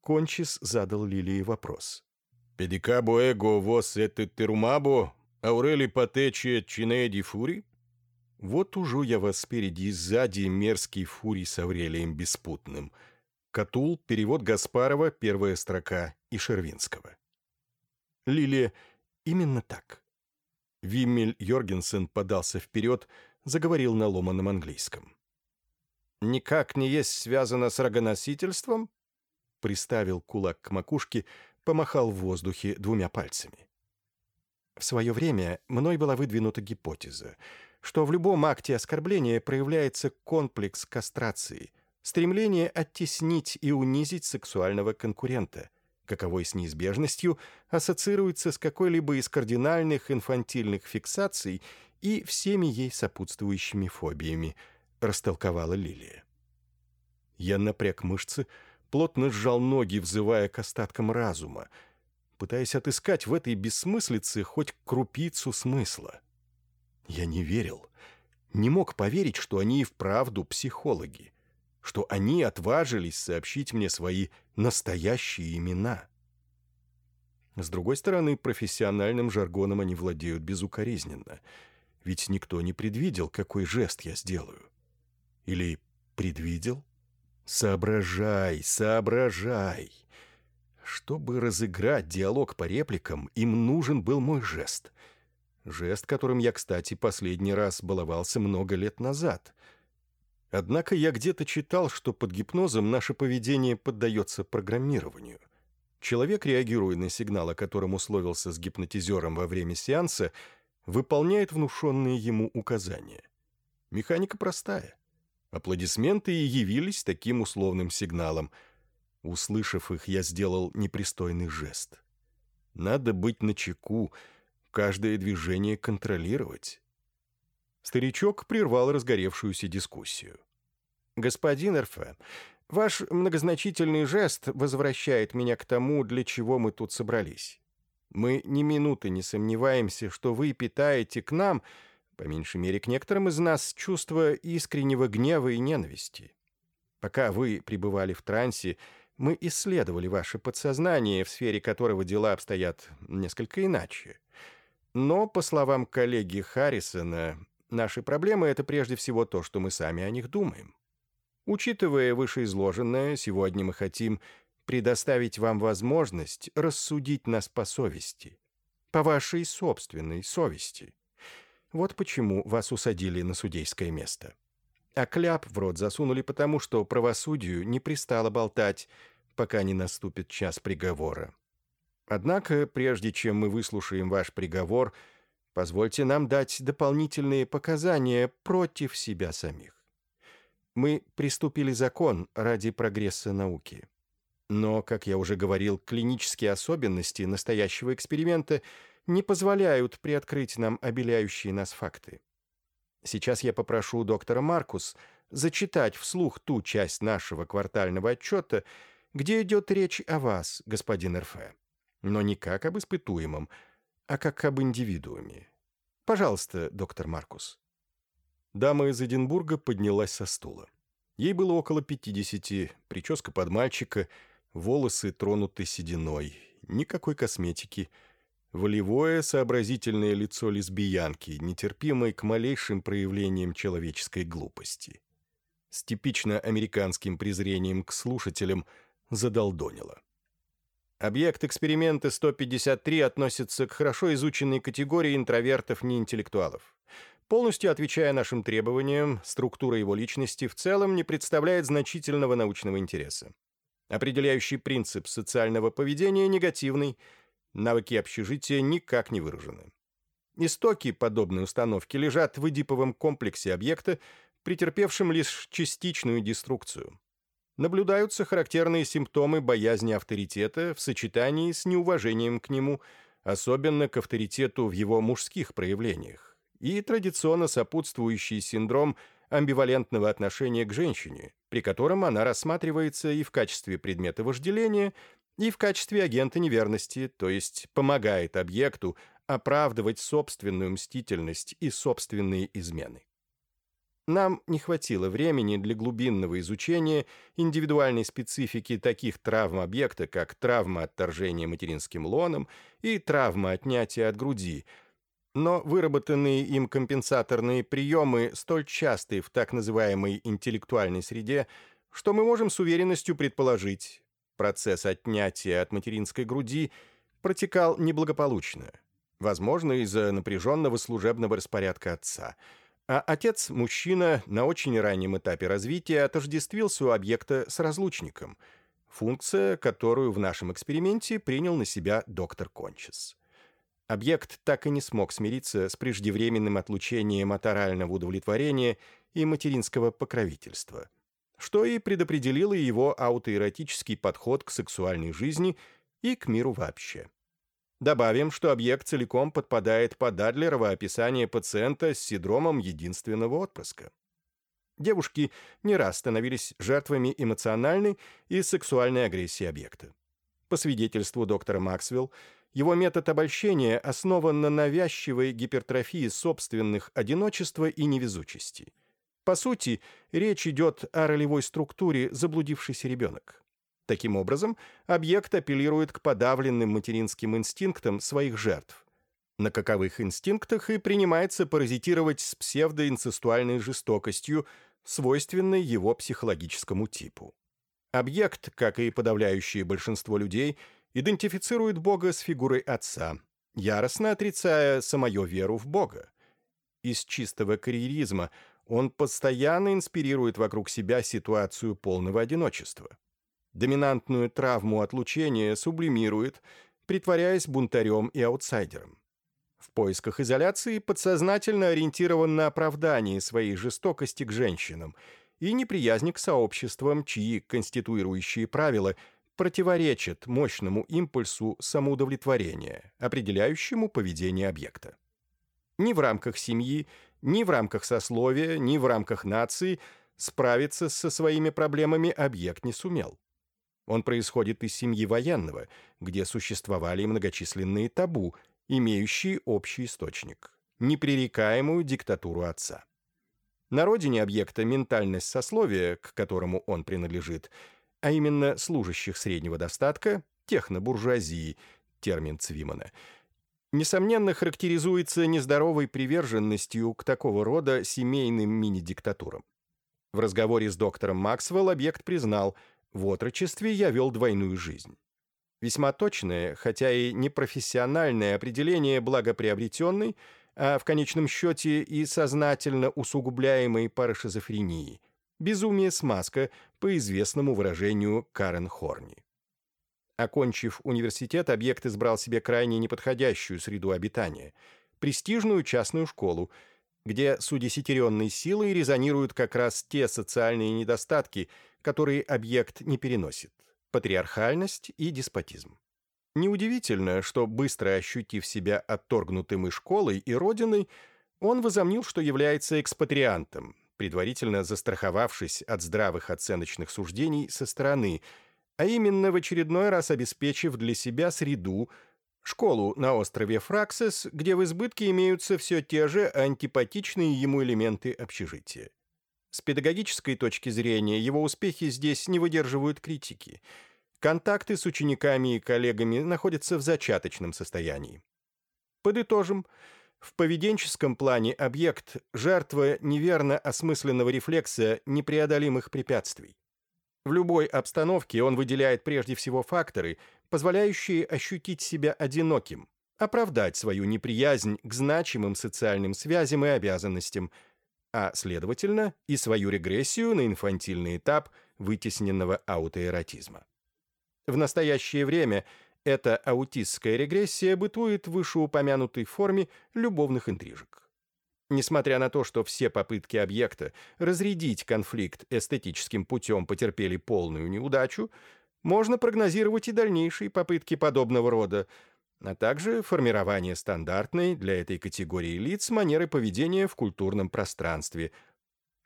Кончис задал Лилии вопрос. «Педикабо эго вос это терумабо, аурели патече чинеди фури?» Вот ужу я вас спереди и сзади, мерзкий фурий с Аврелием Беспутным. Катул, перевод Гаспарова, первая строка, и Шервинского. Лилия, именно так. Виммель Йоргенсен подался вперед, заговорил на ломаном английском. «Никак не есть связано с рогоносительством?» Приставил кулак к макушке, помахал в воздухе двумя пальцами. В свое время мной была выдвинута гипотеза, что в любом акте оскорбления проявляется комплекс кастрации, стремление оттеснить и унизить сексуального конкурента, каковой с неизбежностью ассоциируется с какой-либо из кардинальных инфантильных фиксаций и всеми ей сопутствующими фобиями, растолковала Лилия. Я напряг мышцы, плотно сжал ноги, взывая к остаткам разума, пытаясь отыскать в этой бессмыслице хоть крупицу смысла. Я не верил, не мог поверить, что они и вправду психологи, что они отважились сообщить мне свои настоящие имена. С другой стороны, профессиональным жаргоном они владеют безукоризненно, ведь никто не предвидел, какой жест я сделаю. Или предвидел? Соображай, соображай. Чтобы разыграть диалог по репликам, им нужен был мой жест. Жест, которым я, кстати, последний раз баловался много лет назад. Однако я где-то читал, что под гипнозом наше поведение поддается программированию. Человек, реагируя на сигнал, о котором условился с гипнотизером во время сеанса, выполняет внушенные ему указания. Механика простая. Аплодисменты и явились таким условным сигналом. Услышав их, я сделал непристойный жест. Надо быть начеку, каждое движение контролировать. Старичок прервал разгоревшуюся дискуссию. «Господин РФ, ваш многозначительный жест возвращает меня к тому, для чего мы тут собрались. Мы ни минуты не сомневаемся, что вы питаете к нам по меньшей мере, к некоторым из нас чувство искреннего гнева и ненависти. Пока вы пребывали в трансе, мы исследовали ваше подсознание, в сфере которого дела обстоят несколько иначе. Но, по словам коллеги Харрисона, наши проблемы — это прежде всего то, что мы сами о них думаем. Учитывая вышеизложенное, сегодня мы хотим предоставить вам возможность рассудить нас по совести, по вашей собственной совести. Вот почему вас усадили на судейское место. А кляп в рот засунули потому, что правосудию не пристало болтать, пока не наступит час приговора. Однако, прежде чем мы выслушаем ваш приговор, позвольте нам дать дополнительные показания против себя самих. Мы приступили закон ради прогресса науки. Но, как я уже говорил, клинические особенности настоящего эксперимента – не позволяют приоткрыть нам обеляющие нас факты. Сейчас я попрошу доктора Маркус зачитать вслух ту часть нашего квартального отчета, где идет речь о вас, господин РФ, но не как об испытуемом, а как об индивидууме. Пожалуйста, доктор Маркус. Дама из Эдинбурга поднялась со стула. Ей было около пятидесяти, прическа под мальчика, волосы тронуты сединой, никакой косметики — волевое, сообразительное лицо лесбиянки, нетерпимой к малейшим проявлениям человеческой глупости. С типично американским презрением к слушателям задолдонило. Объект эксперимента 153 относится к хорошо изученной категории интровертов-неинтеллектуалов. Полностью отвечая нашим требованиям, структура его личности в целом не представляет значительного научного интереса. Определяющий принцип социального поведения негативный – навыки общежития никак не выражены. Истоки подобной установки лежат в эдиповом комплексе объекта, претерпевшем лишь частичную деструкцию. Наблюдаются характерные симптомы боязни авторитета в сочетании с неуважением к нему, особенно к авторитету в его мужских проявлениях, и традиционно сопутствующий синдром амбивалентного отношения к женщине, при котором она рассматривается и в качестве предмета вожделения, и в качестве агента неверности, то есть помогает объекту оправдывать собственную мстительность и собственные измены. Нам не хватило времени для глубинного изучения индивидуальной специфики таких травм объекта, как травма отторжения материнским лоном и травма отнятия от груди, но выработанные им компенсаторные приемы столь часты в так называемой интеллектуальной среде, что мы можем с уверенностью предположить, процесс отнятия от материнской груди протекал неблагополучно, возможно, из-за напряженного служебного распорядка отца, а отец, мужчина, на очень раннем этапе развития отождествился у объекта с разлучником, функция, которую в нашем эксперименте принял на себя доктор Кончес. Объект так и не смог смириться с преждевременным отлучением от орального удовлетворения и материнского покровительства, что и предопределило его аутоэротический подход к сексуальной жизни и к миру вообще. Добавим, что объект целиком подпадает под Адлерово описание пациента с синдромом единственного отпрыска. Девушки не раз становились жертвами эмоциональной и сексуальной агрессии объекта. По свидетельству доктора Максвелл, его метод обольщения основан на навязчивой гипертрофии собственных одиночества и невезучести. По сути, речь идет о ролевой структуре заблудившийся ребенок. Таким образом, объект апеллирует к подавленным материнским инстинктам своих жертв. На каковых инстинктах и принимается паразитировать с псевдоинцестуальной жестокостью, свойственной его психологическому типу. Объект, как и подавляющее большинство людей, идентифицирует Бога с фигурой Отца, яростно отрицая самую веру в Бога. Из чистого карьеризма он постоянно инспирирует вокруг себя ситуацию полного одиночества. Доминантную травму отлучения сублимирует, притворяясь бунтарем и аутсайдером. В поисках изоляции подсознательно ориентирован на оправдание своей жестокости к женщинам и неприязни к сообществам, чьи конституирующие правила – противоречит мощному импульсу самоудовлетворения, определяющему поведение объекта. Ни в рамках семьи, ни в рамках сословия, ни в рамках нации справиться со своими проблемами объект не сумел. Он происходит из семьи военного, где существовали многочисленные табу, имеющие общий источник – непререкаемую диктатуру отца. На родине объекта ментальность сословия, к которому он принадлежит – а именно служащих среднего достатка, технобуржуазии, термин Цвимана, несомненно характеризуется нездоровой приверженностью к такого рода семейным мини-диктатурам. В разговоре с доктором Максвелл объект признал, в отрочестве я вел двойную жизнь. Весьма точное, хотя и непрофессиональное определение благоприобретенной, а в конечном счете и сознательно усугубляемой парашизофрении – Безумие-смазка, по известному выражению Карен Хорни. Окончив университет, объект избрал себе крайне неподходящую среду обитания – престижную частную школу, где с удесятеренной силой резонируют как раз те социальные недостатки, которые объект не переносит – патриархальность и деспотизм. Неудивительно, что, быстро ощутив себя отторгнутым и школой, и родиной, он возомнил, что является экспатриантом, предварительно застраховавшись от здравых оценочных суждений со стороны, а именно в очередной раз обеспечив для себя среду, школу на острове Фраксес, где в избытке имеются все те же антипатичные ему элементы общежития. С педагогической точки зрения его успехи здесь не выдерживают критики. Контакты с учениками и коллегами находятся в зачаточном состоянии. Подытожим – в поведенческом плане объект – жертва неверно осмысленного рефлекса непреодолимых препятствий. В любой обстановке он выделяет прежде всего факторы, позволяющие ощутить себя одиноким, оправдать свою неприязнь к значимым социальным связям и обязанностям, а, следовательно, и свою регрессию на инфантильный этап вытесненного аутоэротизма. В настоящее время – эта аутистская регрессия бытует в вышеупомянутой форме любовных интрижек. Несмотря на то, что все попытки объекта разрядить конфликт эстетическим путем потерпели полную неудачу, можно прогнозировать и дальнейшие попытки подобного рода, а также формирование стандартной для этой категории лиц манеры поведения в культурном пространстве,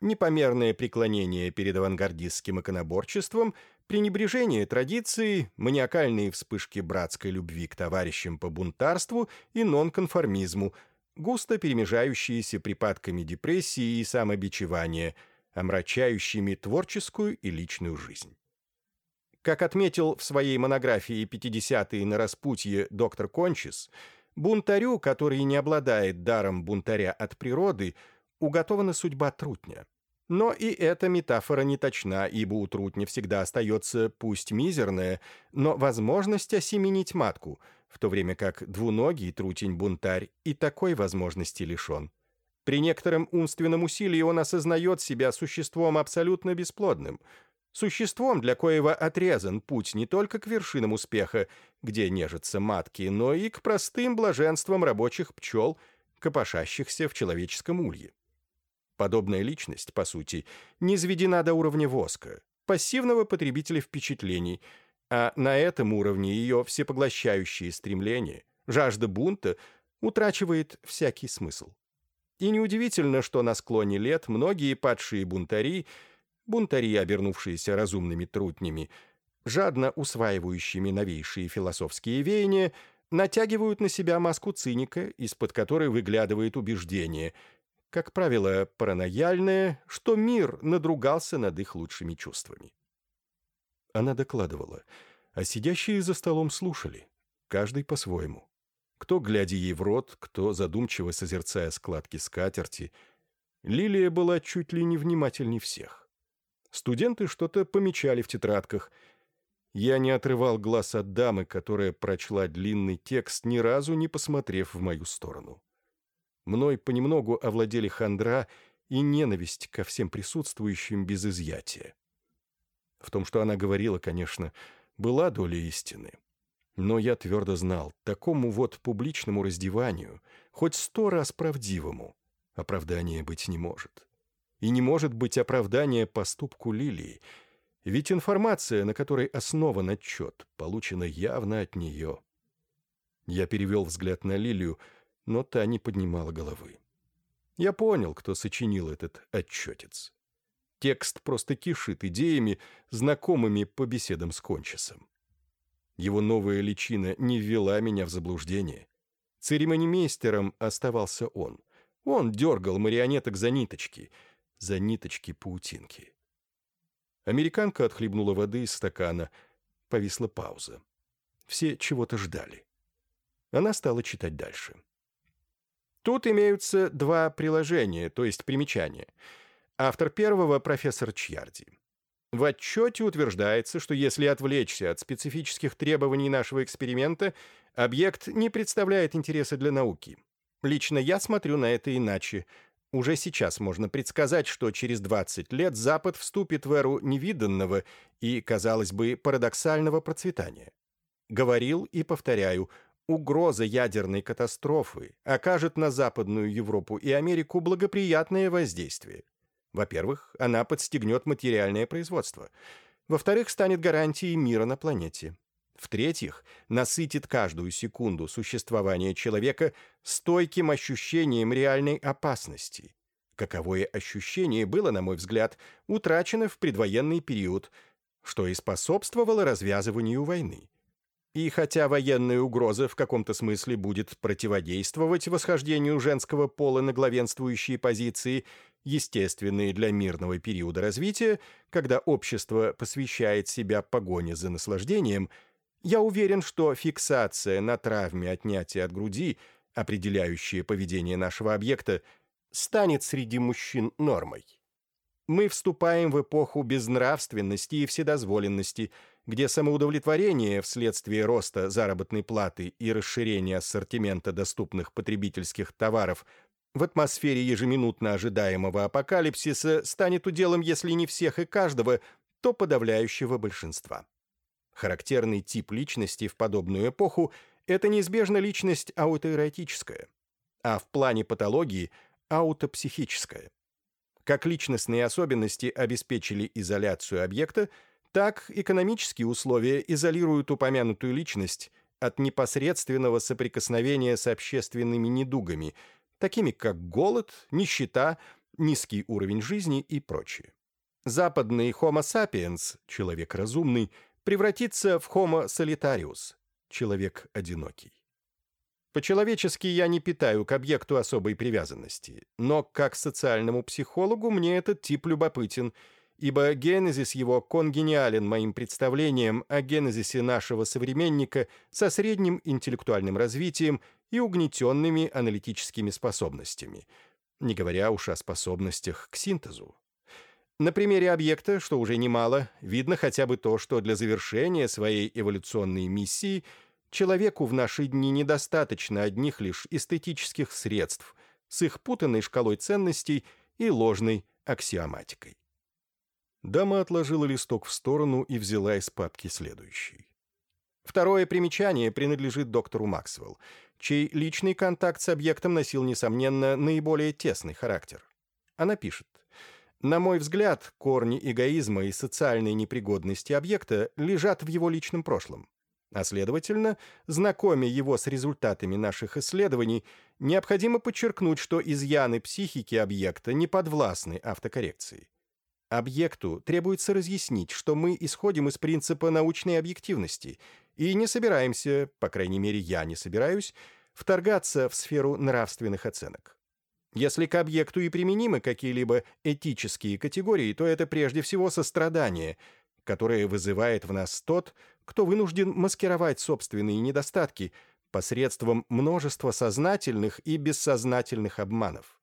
непомерное преклонение перед авангардистским иконоборчеством пренебрежение традицией, маниакальные вспышки братской любви к товарищам по бунтарству и нонконформизму, густо перемежающиеся припадками депрессии и самобичевания, омрачающими творческую и личную жизнь. Как отметил в своей монографии «50-е на распутье» доктор Кончис, Бунтарю, который не обладает даром бунтаря от природы, уготована судьба трутня. Но и эта метафора не точна, ибо у трутня всегда остается, пусть мизерная, но возможность осеменить матку, в то время как двуногий трутень-бунтарь и такой возможности лишен. При некотором умственном усилии он осознает себя существом абсолютно бесплодным – Существом, для коего отрезан путь не только к вершинам успеха, где нежатся матки, но и к простым блаженствам рабочих пчел, копошащихся в человеческом улье. Подобная личность, по сути, не изведена до уровня воска, пассивного потребителя впечатлений, а на этом уровне ее всепоглощающее стремление, жажда бунта, утрачивает всякий смысл. И неудивительно, что на склоне лет многие падшие бунтари – бунтари, обернувшиеся разумными трутнями, жадно усваивающими новейшие философские веяния, натягивают на себя маску циника, из-под которой выглядывает убеждение, как правило, паранояльное, что мир надругался над их лучшими чувствами. Она докладывала, а сидящие за столом слушали, каждый по-своему. Кто, глядя ей в рот, кто, задумчиво созерцая складки скатерти. Лилия была чуть ли не внимательней всех. Студенты что-то помечали в тетрадках. Я не отрывал глаз от дамы, которая прочла длинный текст, ни разу не посмотрев в мою сторону. Мной понемногу овладели хандра и ненависть ко всем присутствующим без изъятия. В том, что она говорила, конечно, была доля истины. Но я твердо знал, такому вот публичному раздеванию, хоть сто раз правдивому, оправдания быть не может и не может быть оправдания поступку Лилии, ведь информация, на которой основан отчет, получена явно от нее. Я перевел взгляд на Лилию, но та не поднимала головы. Я понял, кто сочинил этот отчетец. Текст просто кишит идеями, знакомыми по беседам с Кончисом. Его новая личина не ввела меня в заблуждение. Церемонимейстером оставался он. Он дергал марионеток за ниточки — за ниточки паутинки. Американка отхлебнула воды из стакана. Повисла пауза. Все чего-то ждали. Она стала читать дальше. Тут имеются два приложения, то есть примечания. Автор первого — профессор Чьярди. В отчете утверждается, что если отвлечься от специфических требований нашего эксперимента, объект не представляет интереса для науки. Лично я смотрю на это иначе. Уже сейчас можно предсказать, что через 20 лет Запад вступит в эру невиданного и, казалось бы, парадоксального процветания. Говорил и повторяю, угроза ядерной катастрофы окажет на Западную Европу и Америку благоприятное воздействие. Во-первых, она подстегнет материальное производство. Во-вторых, станет гарантией мира на планете. В-третьих, насытит каждую секунду существования человека стойким ощущением реальной опасности. Каковое ощущение было, на мой взгляд, утрачено в предвоенный период, что и способствовало развязыванию войны. И хотя военная угроза в каком-то смысле будет противодействовать восхождению женского пола на главенствующие позиции, естественные для мирного периода развития, когда общество посвящает себя погоне за наслаждением – я уверен, что фиксация на травме отнятия от груди, определяющая поведение нашего объекта, станет среди мужчин нормой. Мы вступаем в эпоху безнравственности и вседозволенности, где самоудовлетворение вследствие роста заработной платы и расширения ассортимента доступных потребительских товаров в атмосфере ежеминутно ожидаемого апокалипсиса станет уделом, если не всех и каждого, то подавляющего большинства. Характерный тип личности в подобную эпоху – это неизбежно личность аутоэротическая, а в плане патологии – аутопсихическая. Как личностные особенности обеспечили изоляцию объекта, так экономические условия изолируют упомянутую личность от непосредственного соприкосновения с общественными недугами, такими как голод, нищета, низкий уровень жизни и прочее. Западный Homo sapiens, человек разумный, превратиться в Homo solitarius, человек одинокий. По-человечески я не питаю к объекту особой привязанности, но как социальному психологу мне этот тип любопытен, ибо генезис его конгениален моим представлениям о генезисе нашего современника со средним интеллектуальным развитием и угнетенными аналитическими способностями, не говоря уж о способностях к синтезу. На примере объекта, что уже немало, видно хотя бы то, что для завершения своей эволюционной миссии человеку в наши дни недостаточно одних лишь эстетических средств с их путанной шкалой ценностей и ложной аксиоматикой. Дама отложила листок в сторону и взяла из папки следующий. Второе примечание принадлежит доктору Максвелл, чей личный контакт с объектом носил, несомненно, наиболее тесный характер. Она пишет. На мой взгляд, корни эгоизма и социальной непригодности объекта лежат в его личном прошлом. А следовательно, знакомя его с результатами наших исследований, необходимо подчеркнуть, что изъяны психики объекта не подвластны автокоррекции. Объекту требуется разъяснить, что мы исходим из принципа научной объективности и не собираемся, по крайней мере я не собираюсь, вторгаться в сферу нравственных оценок. Если к объекту и применимы какие-либо этические категории, то это прежде всего сострадание, которое вызывает в нас тот, кто вынужден маскировать собственные недостатки посредством множества сознательных и бессознательных обманов.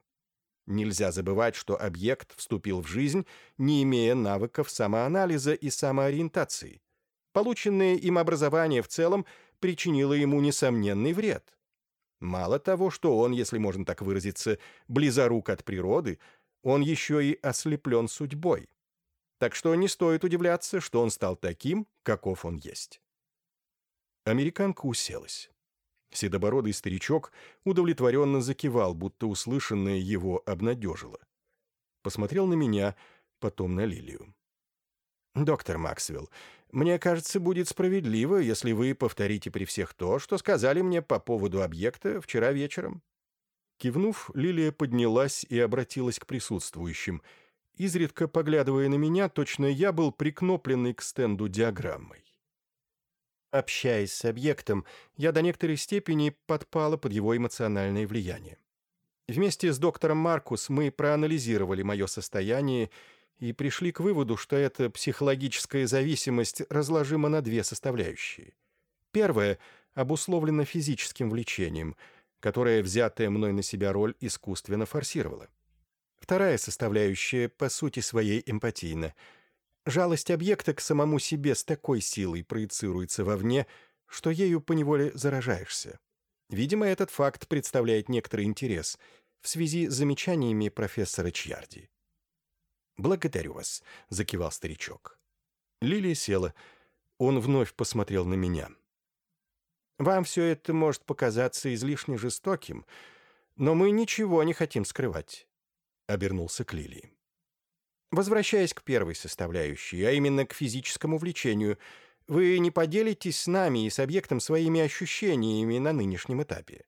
Нельзя забывать, что объект вступил в жизнь, не имея навыков самоанализа и самоориентации. Полученное им образование в целом причинило ему несомненный вред. Мало того, что он, если можно так выразиться, близорук от природы, он еще и ослеплен судьбой. Так что не стоит удивляться, что он стал таким, каков он есть. Американка уселась. Седобородый старичок удовлетворенно закивал, будто услышанное его обнадежило. Посмотрел на меня, потом на Лилию. «Доктор Максвелл, мне кажется, будет справедливо, если вы повторите при всех то, что сказали мне по поводу объекта вчера вечером». Кивнув, Лилия поднялась и обратилась к присутствующим, изредка поглядывая на меня, точно я был прикнопленный к стенду диаграммой. Общаясь с объектом, я до некоторой степени подпала под его эмоциональное влияние. Вместе с доктором Маркус мы проанализировали мое состояние и пришли к выводу, что эта психологическая зависимость разложима на две составляющие. Первая обусловлена физическим влечением, которое взятая мной на себя роль искусственно форсировала. Вторая составляющая, по сути своей, эмпатийна — Жалость объекта к самому себе с такой силой проецируется вовне, что ею поневоле заражаешься. Видимо, этот факт представляет некоторый интерес в связи с замечаниями профессора Чьярди. «Благодарю вас», — закивал старичок. Лилия села. Он вновь посмотрел на меня. «Вам все это может показаться излишне жестоким, но мы ничего не хотим скрывать», — обернулся к Лилии. Возвращаясь к первой составляющей, а именно к физическому влечению, вы не поделитесь с нами и с объектом своими ощущениями на нынешнем этапе.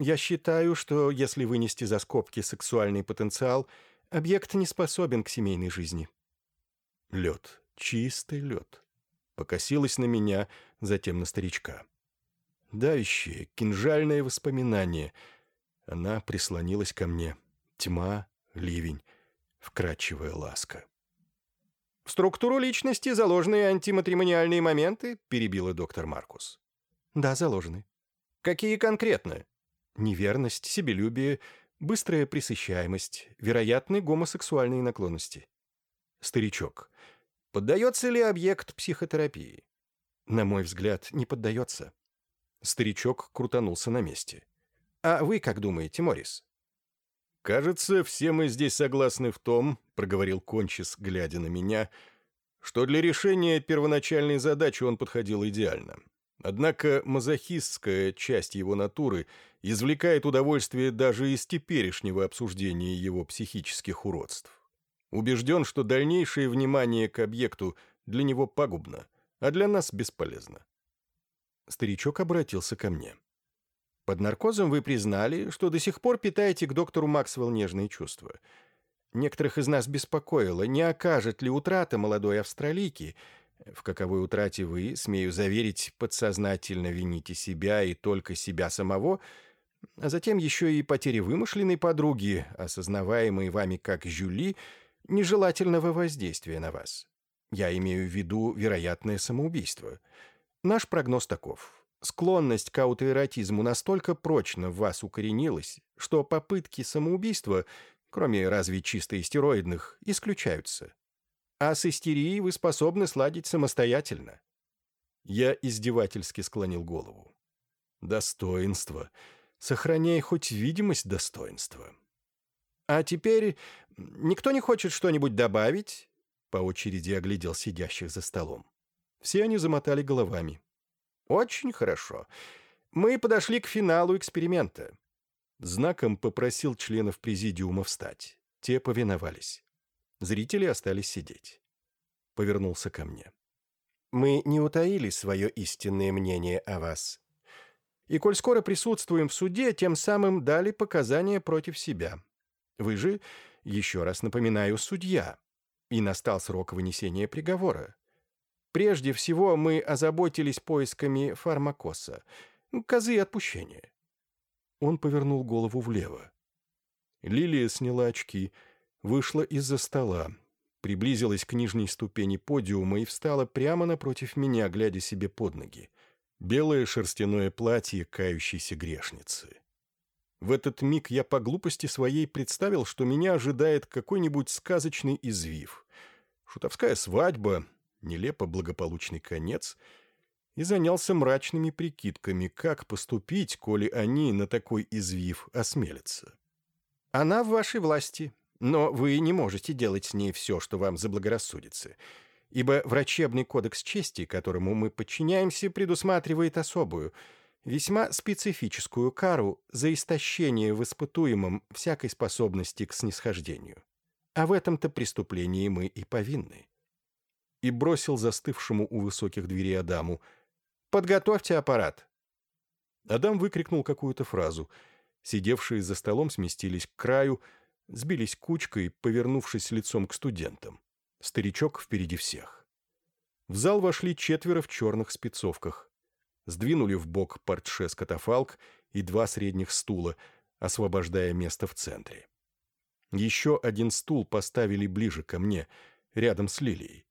Я считаю, что если вынести за скобки сексуальный потенциал, объект не способен к семейной жизни. Лед, чистый лед. Покосилась на меня, затем на старичка. Давящее, кинжальное воспоминание. Она прислонилась ко мне. Тьма, ливень вкрадчивая ласка. «В структуру личности заложены антиматримониальные моменты?» — перебила доктор Маркус. «Да, заложены». «Какие конкретно?» «Неверность, себелюбие, быстрая присыщаемость, вероятны гомосексуальные наклонности». «Старичок, поддается ли объект психотерапии?» «На мой взгляд, не поддается». Старичок крутанулся на месте. «А вы как думаете, Морис? «Кажется, все мы здесь согласны в том», — проговорил Кончис, глядя на меня, «что для решения первоначальной задачи он подходил идеально. Однако мазохистская часть его натуры извлекает удовольствие даже из теперешнего обсуждения его психических уродств. Убежден, что дальнейшее внимание к объекту для него пагубно, а для нас бесполезно». Старичок обратился ко мне. Под наркозом вы признали, что до сих пор питаете к доктору Максвелл нежные чувства. Некоторых из нас беспокоило, не окажет ли утрата молодой австралийки, в каковой утрате вы, смею заверить, подсознательно вините себя и только себя самого, а затем еще и потери вымышленной подруги, осознаваемой вами как Жюли, нежелательного воздействия на вас. Я имею в виду вероятное самоубийство. Наш прогноз таков. Склонность к аутоэротизму настолько прочно в вас укоренилась, что попытки самоубийства, кроме разве чисто истероидных, исключаются. А с истерией вы способны сладить самостоятельно. Я издевательски склонил голову. Достоинство. Сохраняй хоть видимость достоинства. А теперь никто не хочет что-нибудь добавить? По очереди оглядел сидящих за столом. Все они замотали головами. Очень хорошо. Мы подошли к финалу эксперимента. Знаком попросил членов президиума встать. Те повиновались. Зрители остались сидеть. Повернулся ко мне. Мы не утаили свое истинное мнение о вас. И коль скоро присутствуем в суде, тем самым дали показания против себя. Вы же, еще раз напоминаю, судья. И настал срок вынесения приговора. Прежде всего мы озаботились поисками фармакоса, козы отпущения. Он повернул голову влево. Лилия сняла очки, вышла из-за стола, приблизилась к нижней ступени подиума и встала прямо напротив меня, глядя себе под ноги. Белое шерстяное платье кающейся грешницы. В этот миг я по глупости своей представил, что меня ожидает какой-нибудь сказочный извив. Шутовская свадьба, нелепо благополучный конец, и занялся мрачными прикидками, как поступить, коли они на такой извив осмелятся. «Она в вашей власти», но вы не можете делать с ней все, что вам заблагорассудится, ибо врачебный кодекс чести, которому мы подчиняемся, предусматривает особую, весьма специфическую кару за истощение в испытуемом всякой способности к снисхождению. А в этом-то преступлении мы и повинны. И бросил застывшему у высоких дверей Адаму «Подготовьте аппарат!» Адам выкрикнул какую-то фразу. Сидевшие за столом сместились к краю, сбились кучкой, повернувшись лицом к студентам. Старичок впереди всех. В зал вошли четверо в черных спецовках. Сдвинули в бок портше с катафалк и два средних стула, освобождая место в центре. Еще один стул поставили ближе ко мне, рядом с Лилией.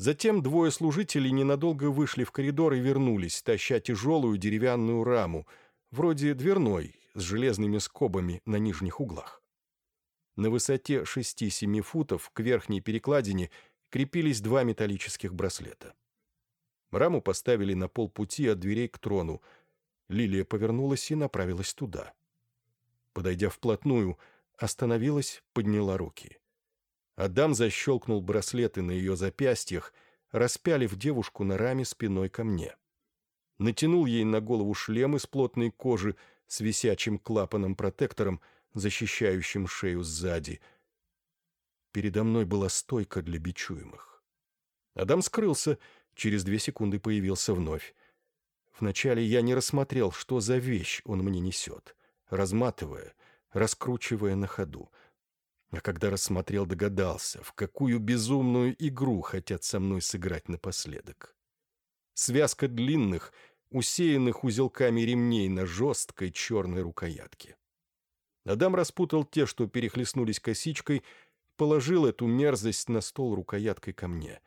Затем двое служителей ненадолго вышли в коридор и вернулись, таща тяжелую деревянную раму, вроде дверной, с железными скобами на нижних углах. На высоте 6-7 футов к верхней перекладине крепились два металлических браслета. Раму поставили на полпути от дверей к трону. Лилия повернулась и направилась туда. Подойдя вплотную, остановилась, подняла руки. Адам защелкнул браслеты на ее запястьях, распялив девушку на раме спиной ко мне. Натянул ей на голову шлем из плотной кожи с висячим клапаном-протектором, защищающим шею сзади. Передо мной была стойка для бичуемых. Адам скрылся, через две секунды появился вновь. Вначале я не рассмотрел, что за вещь он мне несет, разматывая, раскручивая на ходу. А когда рассмотрел, догадался, в какую безумную игру хотят со мной сыграть напоследок. Связка длинных, усеянных узелками ремней на жесткой черной рукоятке. Адам распутал те, что перехлестнулись косичкой, положил эту мерзость на стол рукояткой ко мне.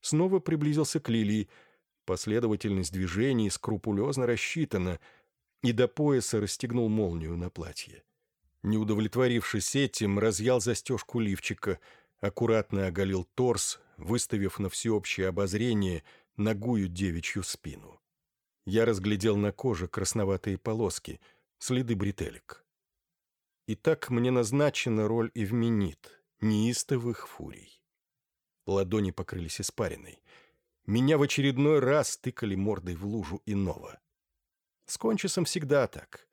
Снова приблизился к Лилии. Последовательность движений скрупулезно рассчитана, и до пояса расстегнул молнию на платье. Не удовлетворившись этим, разъял застежку лифчика, аккуратно оголил торс, выставив на всеобщее обозрение ногую девичью спину. Я разглядел на коже красноватые полоски, следы бретелек. И так мне назначена роль Эвменит, неистовых фурий. Ладони покрылись испариной. Меня в очередной раз тыкали мордой в лужу иного. С кончисом всегда так.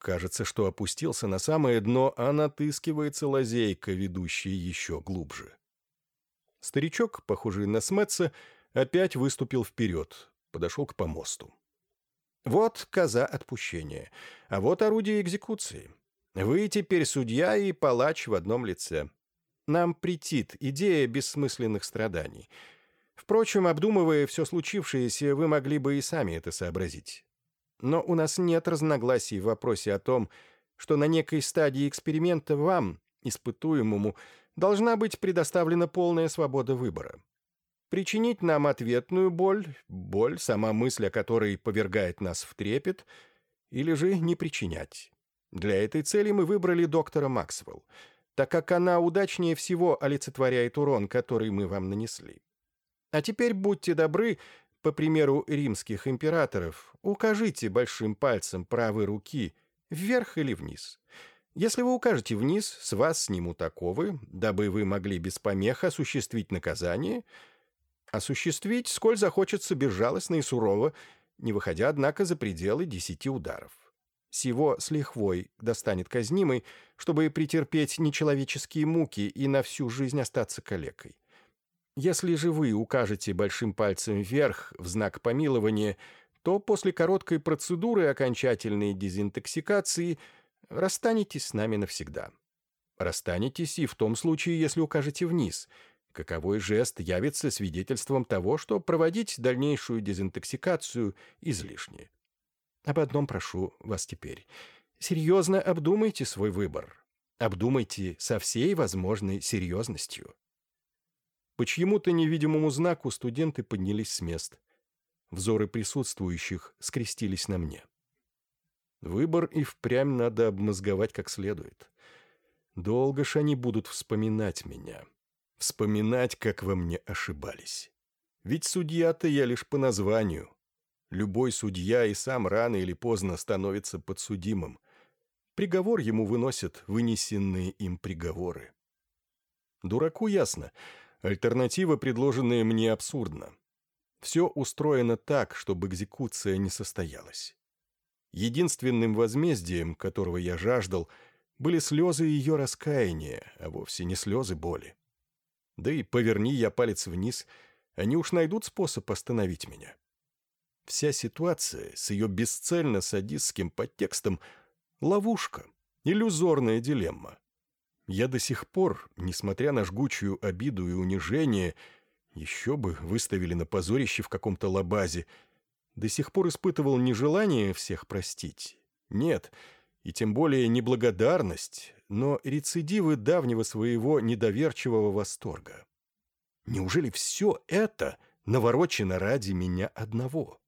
Кажется, что опустился на самое дно, а натыскивается лазейка, ведущая еще глубже. Старичок, похожий на Сметца, опять выступил вперед, подошел к помосту. «Вот коза отпущения, а вот орудие экзекуции. Вы теперь судья и палач в одном лице. Нам претит идея бессмысленных страданий. Впрочем, обдумывая все случившееся, вы могли бы и сами это сообразить. Но у нас нет разногласий в вопросе о том, что на некой стадии эксперимента вам, испытуемому, должна быть предоставлена полная свобода выбора. Причинить нам ответную боль, боль, сама мысль о которой повергает нас в трепет, или же не причинять. Для этой цели мы выбрали доктора Максвелл, так как она удачнее всего олицетворяет урон, который мы вам нанесли. А теперь будьте добры, по примеру римских императоров, укажите большим пальцем правой руки вверх или вниз. Если вы укажете вниз, с вас снимут оковы, дабы вы могли без помех осуществить наказание, осуществить, сколь захочется безжалостно и сурово, не выходя, однако, за пределы десяти ударов. Сего с лихвой достанет казнимый, чтобы претерпеть нечеловеческие муки и на всю жизнь остаться калекой. Если же вы укажете большим пальцем вверх в знак помилования, то после короткой процедуры окончательной дезинтоксикации расстанетесь с нами навсегда. Расстанетесь и в том случае, если укажете вниз. Каковой жест явится свидетельством того, что проводить дальнейшую дезинтоксикацию излишне. Об одном прошу вас теперь. Серьезно обдумайте свой выбор. Обдумайте со всей возможной серьезностью. По чьему-то невидимому знаку студенты поднялись с мест. Взоры присутствующих скрестились на мне. Выбор и впрямь надо обмозговать как следует. Долго ж они будут вспоминать меня. Вспоминать, как во мне ошибались. Ведь судья-то я лишь по названию. Любой судья и сам рано или поздно становится подсудимым. Приговор ему выносят вынесенные им приговоры. Дураку ясно, альтернатива, предложенная мне, абсурдна. Все устроено так, чтобы экзекуция не состоялась. Единственным возмездием, которого я жаждал, были слезы ее раскаяния, а вовсе не слезы боли. Да и поверни я палец вниз, они уж найдут способ остановить меня. Вся ситуация с ее бесцельно садистским подтекстом — ловушка, иллюзорная дилемма. Я до сих пор, несмотря на жгучую обиду и унижение, еще бы выставили на позорище в каком-то лабазе, до сих пор испытывал не желание всех простить. Нет, и тем более неблагодарность, но рецидивы давнего своего недоверчивого восторга. Неужели все это наворочено ради меня одного?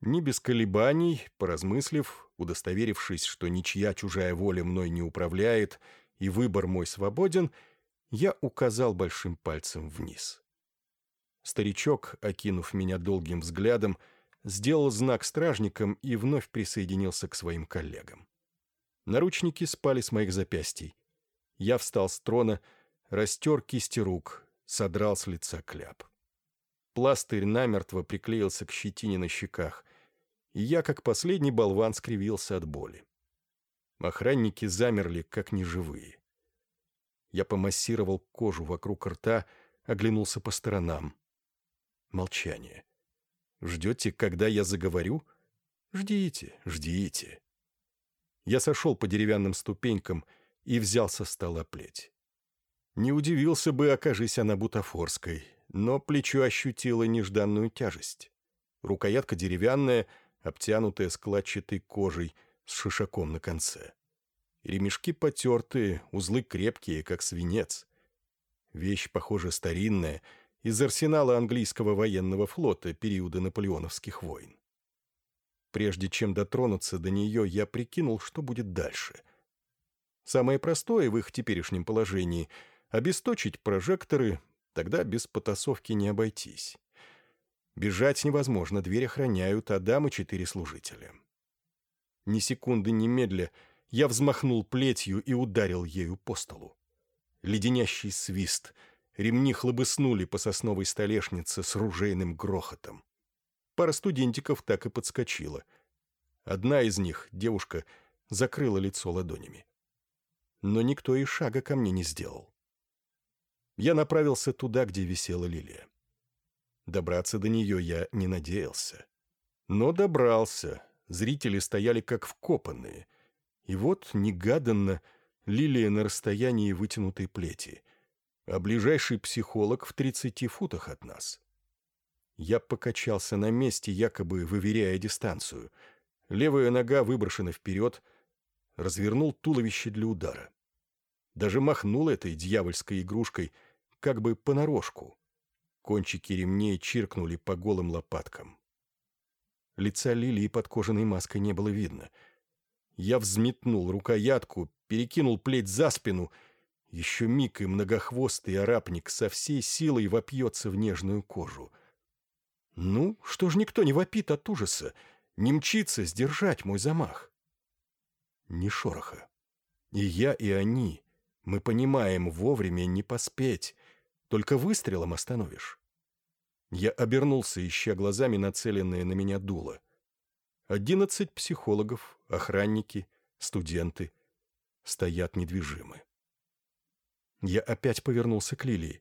Не без колебаний, поразмыслив, удостоверившись, что ничья чужая воля мной не управляет и выбор мой свободен, я указал большим пальцем вниз. Старичок, окинув меня долгим взглядом, сделал знак стражникам и вновь присоединился к своим коллегам. Наручники спали с моих запястий. Я встал с трона, растер кисти рук, содрал с лица кляп. Пластырь намертво приклеился к щетине на щеках, и я, как последний болван, скривился от боли. Охранники замерли, как неживые. Я помассировал кожу вокруг рта, оглянулся по сторонам. Молчание. Ждете, когда я заговорю? Ждите, ждите. Я сошел по деревянным ступенькам и взял со стола плеть. Не удивился бы, окажись она бутафорской, но плечо ощутило нежданную тяжесть. Рукоятка деревянная, обтянутая складчатой кожей, с шишаком на конце. Ремешки потертые, узлы крепкие, как свинец. Вещь, похоже, старинная, из арсенала английского военного флота периода наполеоновских войн. Прежде чем дотронуться до нее, я прикинул, что будет дальше. Самое простое в их теперешнем положении — обесточить прожекторы, тогда без потасовки не обойтись. Бежать невозможно, дверь охраняют, а дамы четыре служителя. Ни секунды немедля я взмахнул плетью и ударил ею по столу. Леденящий свист, ремни хлобыснули по сосновой столешнице с ружейным грохотом. Пара студентиков так и подскочила. Одна из них, девушка, закрыла лицо ладонями. Но никто и шага ко мне не сделал. Я направился туда, где висела лилия. Добраться до нее я не надеялся. Но добрался. Зрители стояли как вкопанные. И вот, негаданно, лилия на расстоянии вытянутой плети, а ближайший психолог в тридцати футах от нас. Я покачался на месте, якобы выверяя дистанцию. Левая нога выброшена вперед, развернул туловище для удара. даже махнул этой дьявольской игрушкой, как бы понарошку. Кончики ремней чиркнули по голым лопаткам. Лица Лилии под кожаной маской не было видно. Я взметнул рукоятку, перекинул плеть за спину. Еще миг и многохвостый арапник со всей силой вопьется в нежную кожу. Ну, что ж никто не вопит от ужаса, не мчится сдержать мой замах? Ни шороха. И я, и они, мы понимаем, вовремя не поспеть, только выстрелом остановишь. Я обернулся, ища глазами нацеленные на меня дуло. Одиннадцать психологов, охранники, студенты стоят недвижимы. Я опять повернулся к Лилии.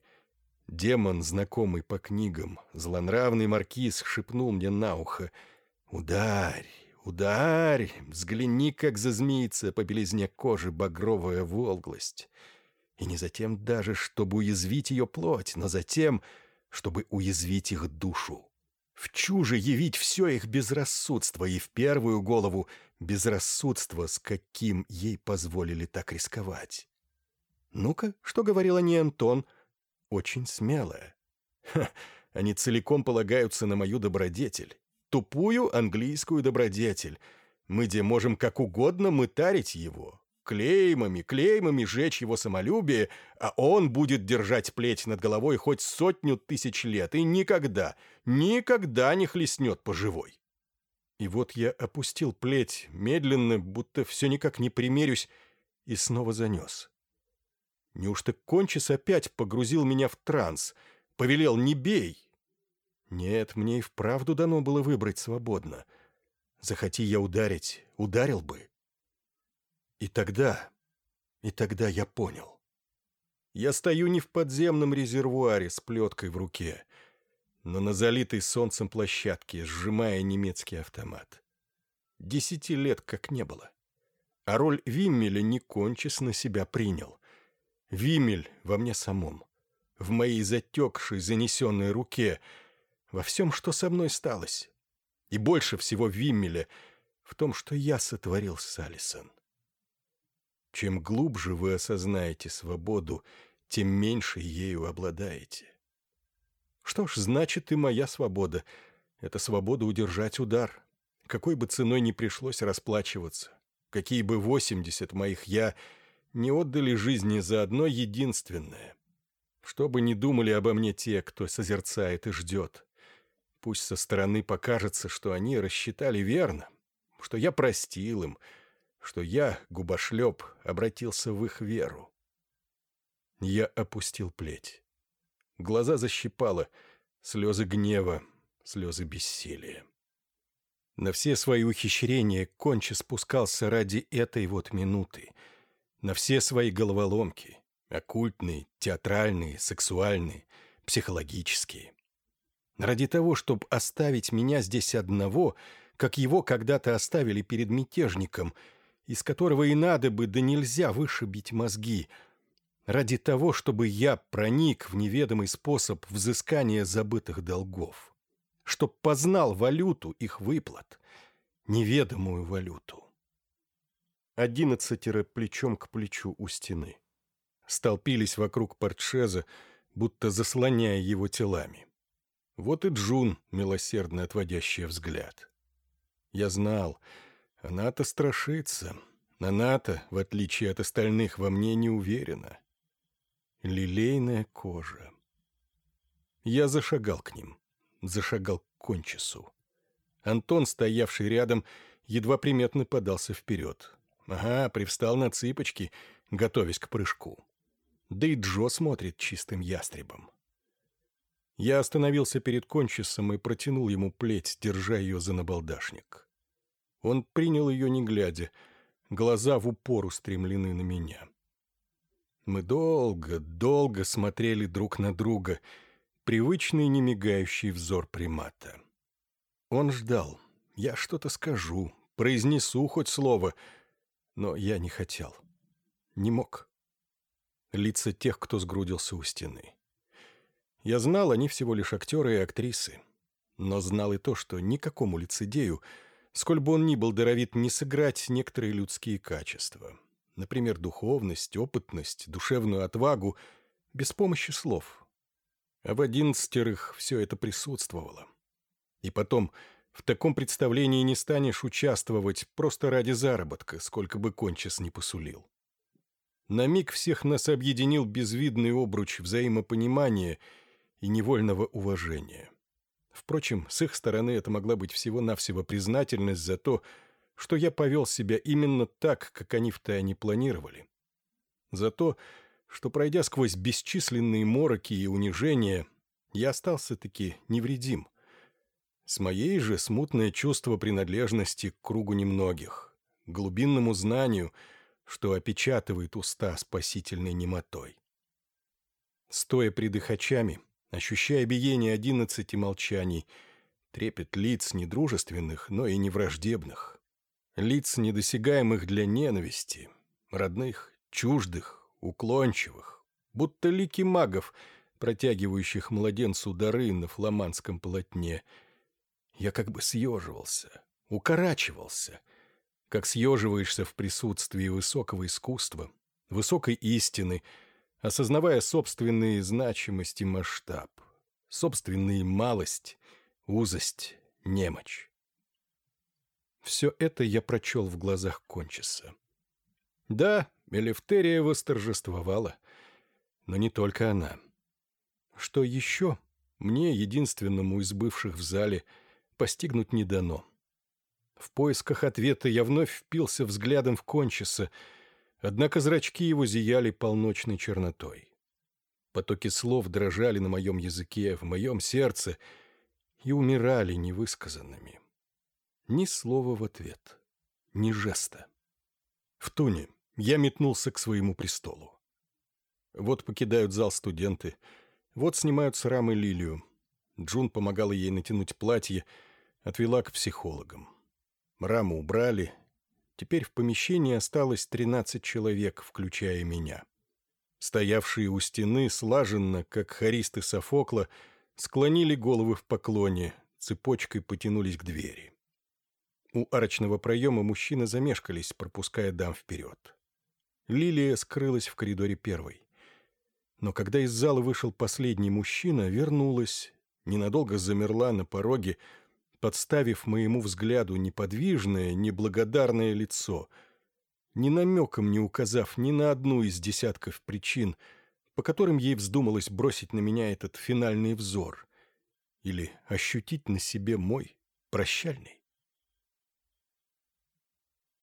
Демон, знакомый по книгам, злонравный маркиз, шепнул мне на ухо. «Ударь, ударь, взгляни, как зазмеится по белизне кожи багровая волглость. И не затем даже, чтобы уязвить ее плоть, но затем, чтобы уязвить их душу. В чуже явить все их безрассудство и в первую голову безрассудство, с каким ей позволили так рисковать. Ну-ка, что говорила не Антон? Очень смелая. Ха, они целиком полагаются на мою добродетель. Тупую английскую добродетель. Мы где можем как угодно мытарить его, клеймами, клеймами жечь его самолюбие, а он будет держать плеть над головой хоть сотню тысяч лет и никогда, никогда не хлестнет по живой. И вот я опустил плеть, медленно, будто все никак не примерюсь, и снова занес. Неужто Кончис опять погрузил меня в транс, повелел «не бей»? Нет, мне и вправду дано было выбрать свободно. Захоти я ударить, ударил бы. И тогда, и тогда я понял. Я стою не в подземном резервуаре с плеткой в руке, но на залитой солнцем площадке, сжимая немецкий автомат. Десяти лет как не было. А роль Виммеля не кончис на себя принял. Виммель во мне самом, в моей затекшей, занесенной руке, во всем, что со мной сталось. И больше всего Виммеля в том, что я сотворил с Алисон. Чем глубже вы осознаете свободу, тем меньше ею обладаете. Что ж, значит и моя свобода. Это свобода удержать удар. Какой бы ценой ни пришлось расплачиваться. Какие бы восемьдесят моих «я» не отдали жизни за одно единственное. Что бы ни думали обо мне те, кто созерцает и ждет. Пусть со стороны покажется, что они рассчитали верно, что я простил им — что я, губошлеп, обратился в их веру. Я опустил плеть. Глаза защипало, слезы гнева, слезы бессилия. На все свои ухищрения Конче спускался ради этой вот минуты. На все свои головоломки, оккультные, театральные, сексуальные, психологические. Ради того, чтобы оставить меня здесь одного, как его когда-то оставили перед мятежником — из которого и надо бы, да нельзя вышибить мозги, ради того, чтобы я проник в неведомый способ взыскания забытых долгов, чтоб познал валюту их выплат, неведомую валюту. Одиннадцатеро плечом к плечу у стены. Столпились вокруг портшеза, будто заслоняя его телами. Вот и Джун, милосердно отводящая взгляд. Я знал, она-то страшится. Она-то, в отличие от остальных, во мне не уверена. Лилейная кожа. Я зашагал к ним. Зашагал к кончису. Антон, стоявший рядом, едва приметно подался вперед. Ага, привстал на цыпочки, готовясь к прыжку. Да и Джо смотрит чистым ястребом. Я остановился перед кончисом и протянул ему плеть, держа ее за набалдашник. Он принял ее не глядя, глаза в упор устремлены на меня. Мы долго, долго смотрели друг на друга, привычный немигающий взор примата. Он ждал. Я что-то скажу, произнесу хоть слово, но я не хотел. Не мог. Лица тех, кто сгрудился у стены. Я знал, они всего лишь актеры и актрисы. Но знал и то, что никакому лицедею — сколь бы он ни был даровит, не сыграть некоторые людские качества. например, духовность, опытность, душевную отвагу, без помощи слов. А в одиннадцатерых все это присутствовало. И потом, в таком представлении не станешь участвовать просто ради заработка, сколько бы кончис не посулил. На миг всех нас объединил безвидный обруч взаимопонимания и невольного уважения. Впрочем, с их стороны это могла быть всего-навсего признательность за то, что я повел себя именно так, как они в тайне планировали. За то, что, пройдя сквозь бесчисленные мороки и унижения, я остался-таки невредим. С моей же смутное чувство принадлежности к кругу немногих, глубинному знанию, что опечатывает уста спасительной немотой. Стоя пред их очами, ощущая биение одиннадцати молчаний, трепет лиц недружественных, но и невраждебных, лиц, недосягаемых для ненависти, родных, чуждых, уклончивых, будто лики магов, протягивающих младенцу дары на фламандском полотне. Я как бы съеживался, укорачивался, как съеживаешься в присутствии высокого искусства, высокой истины, осознавая собственные значимость и масштаб, собственные малость, узость, немочь. Все это я прочел в глазах Кончиса. Да, Мелефтерия восторжествовала, но не только она. Что еще, мне, единственному из бывших в зале, постигнуть не дано. В поисках ответа я вновь впился взглядом в Кончиса, однако зрачки его зияли полночной чернотой. Потоки слов дрожали на моем языке, в моем сердце и умирали невысказанными. Ни слова в ответ, ни жеста. В туне я метнулся к своему престолу. Вот покидают зал студенты, вот снимают с рамы лилию. Джун помогала ей натянуть платье, отвела к психологам. Раму убрали. Теперь в помещении осталось тринадцать человек, включая меня. Стоявшие у стены слаженно, как хористы Софокла, склонили головы в поклоне, цепочкой потянулись к двери. У арочного проема мужчины замешкались, пропуская дам вперед. Лилия скрылась в коридоре первой. Но когда из зала вышел последний мужчина, вернулась, ненадолго замерла на пороге, подставив моему взгляду неподвижное, неблагодарное лицо, ни намеком не указав ни на одну из десятков причин, по которым ей вздумалось бросить на меня этот финальный взор или ощутить на себе мой прощальный.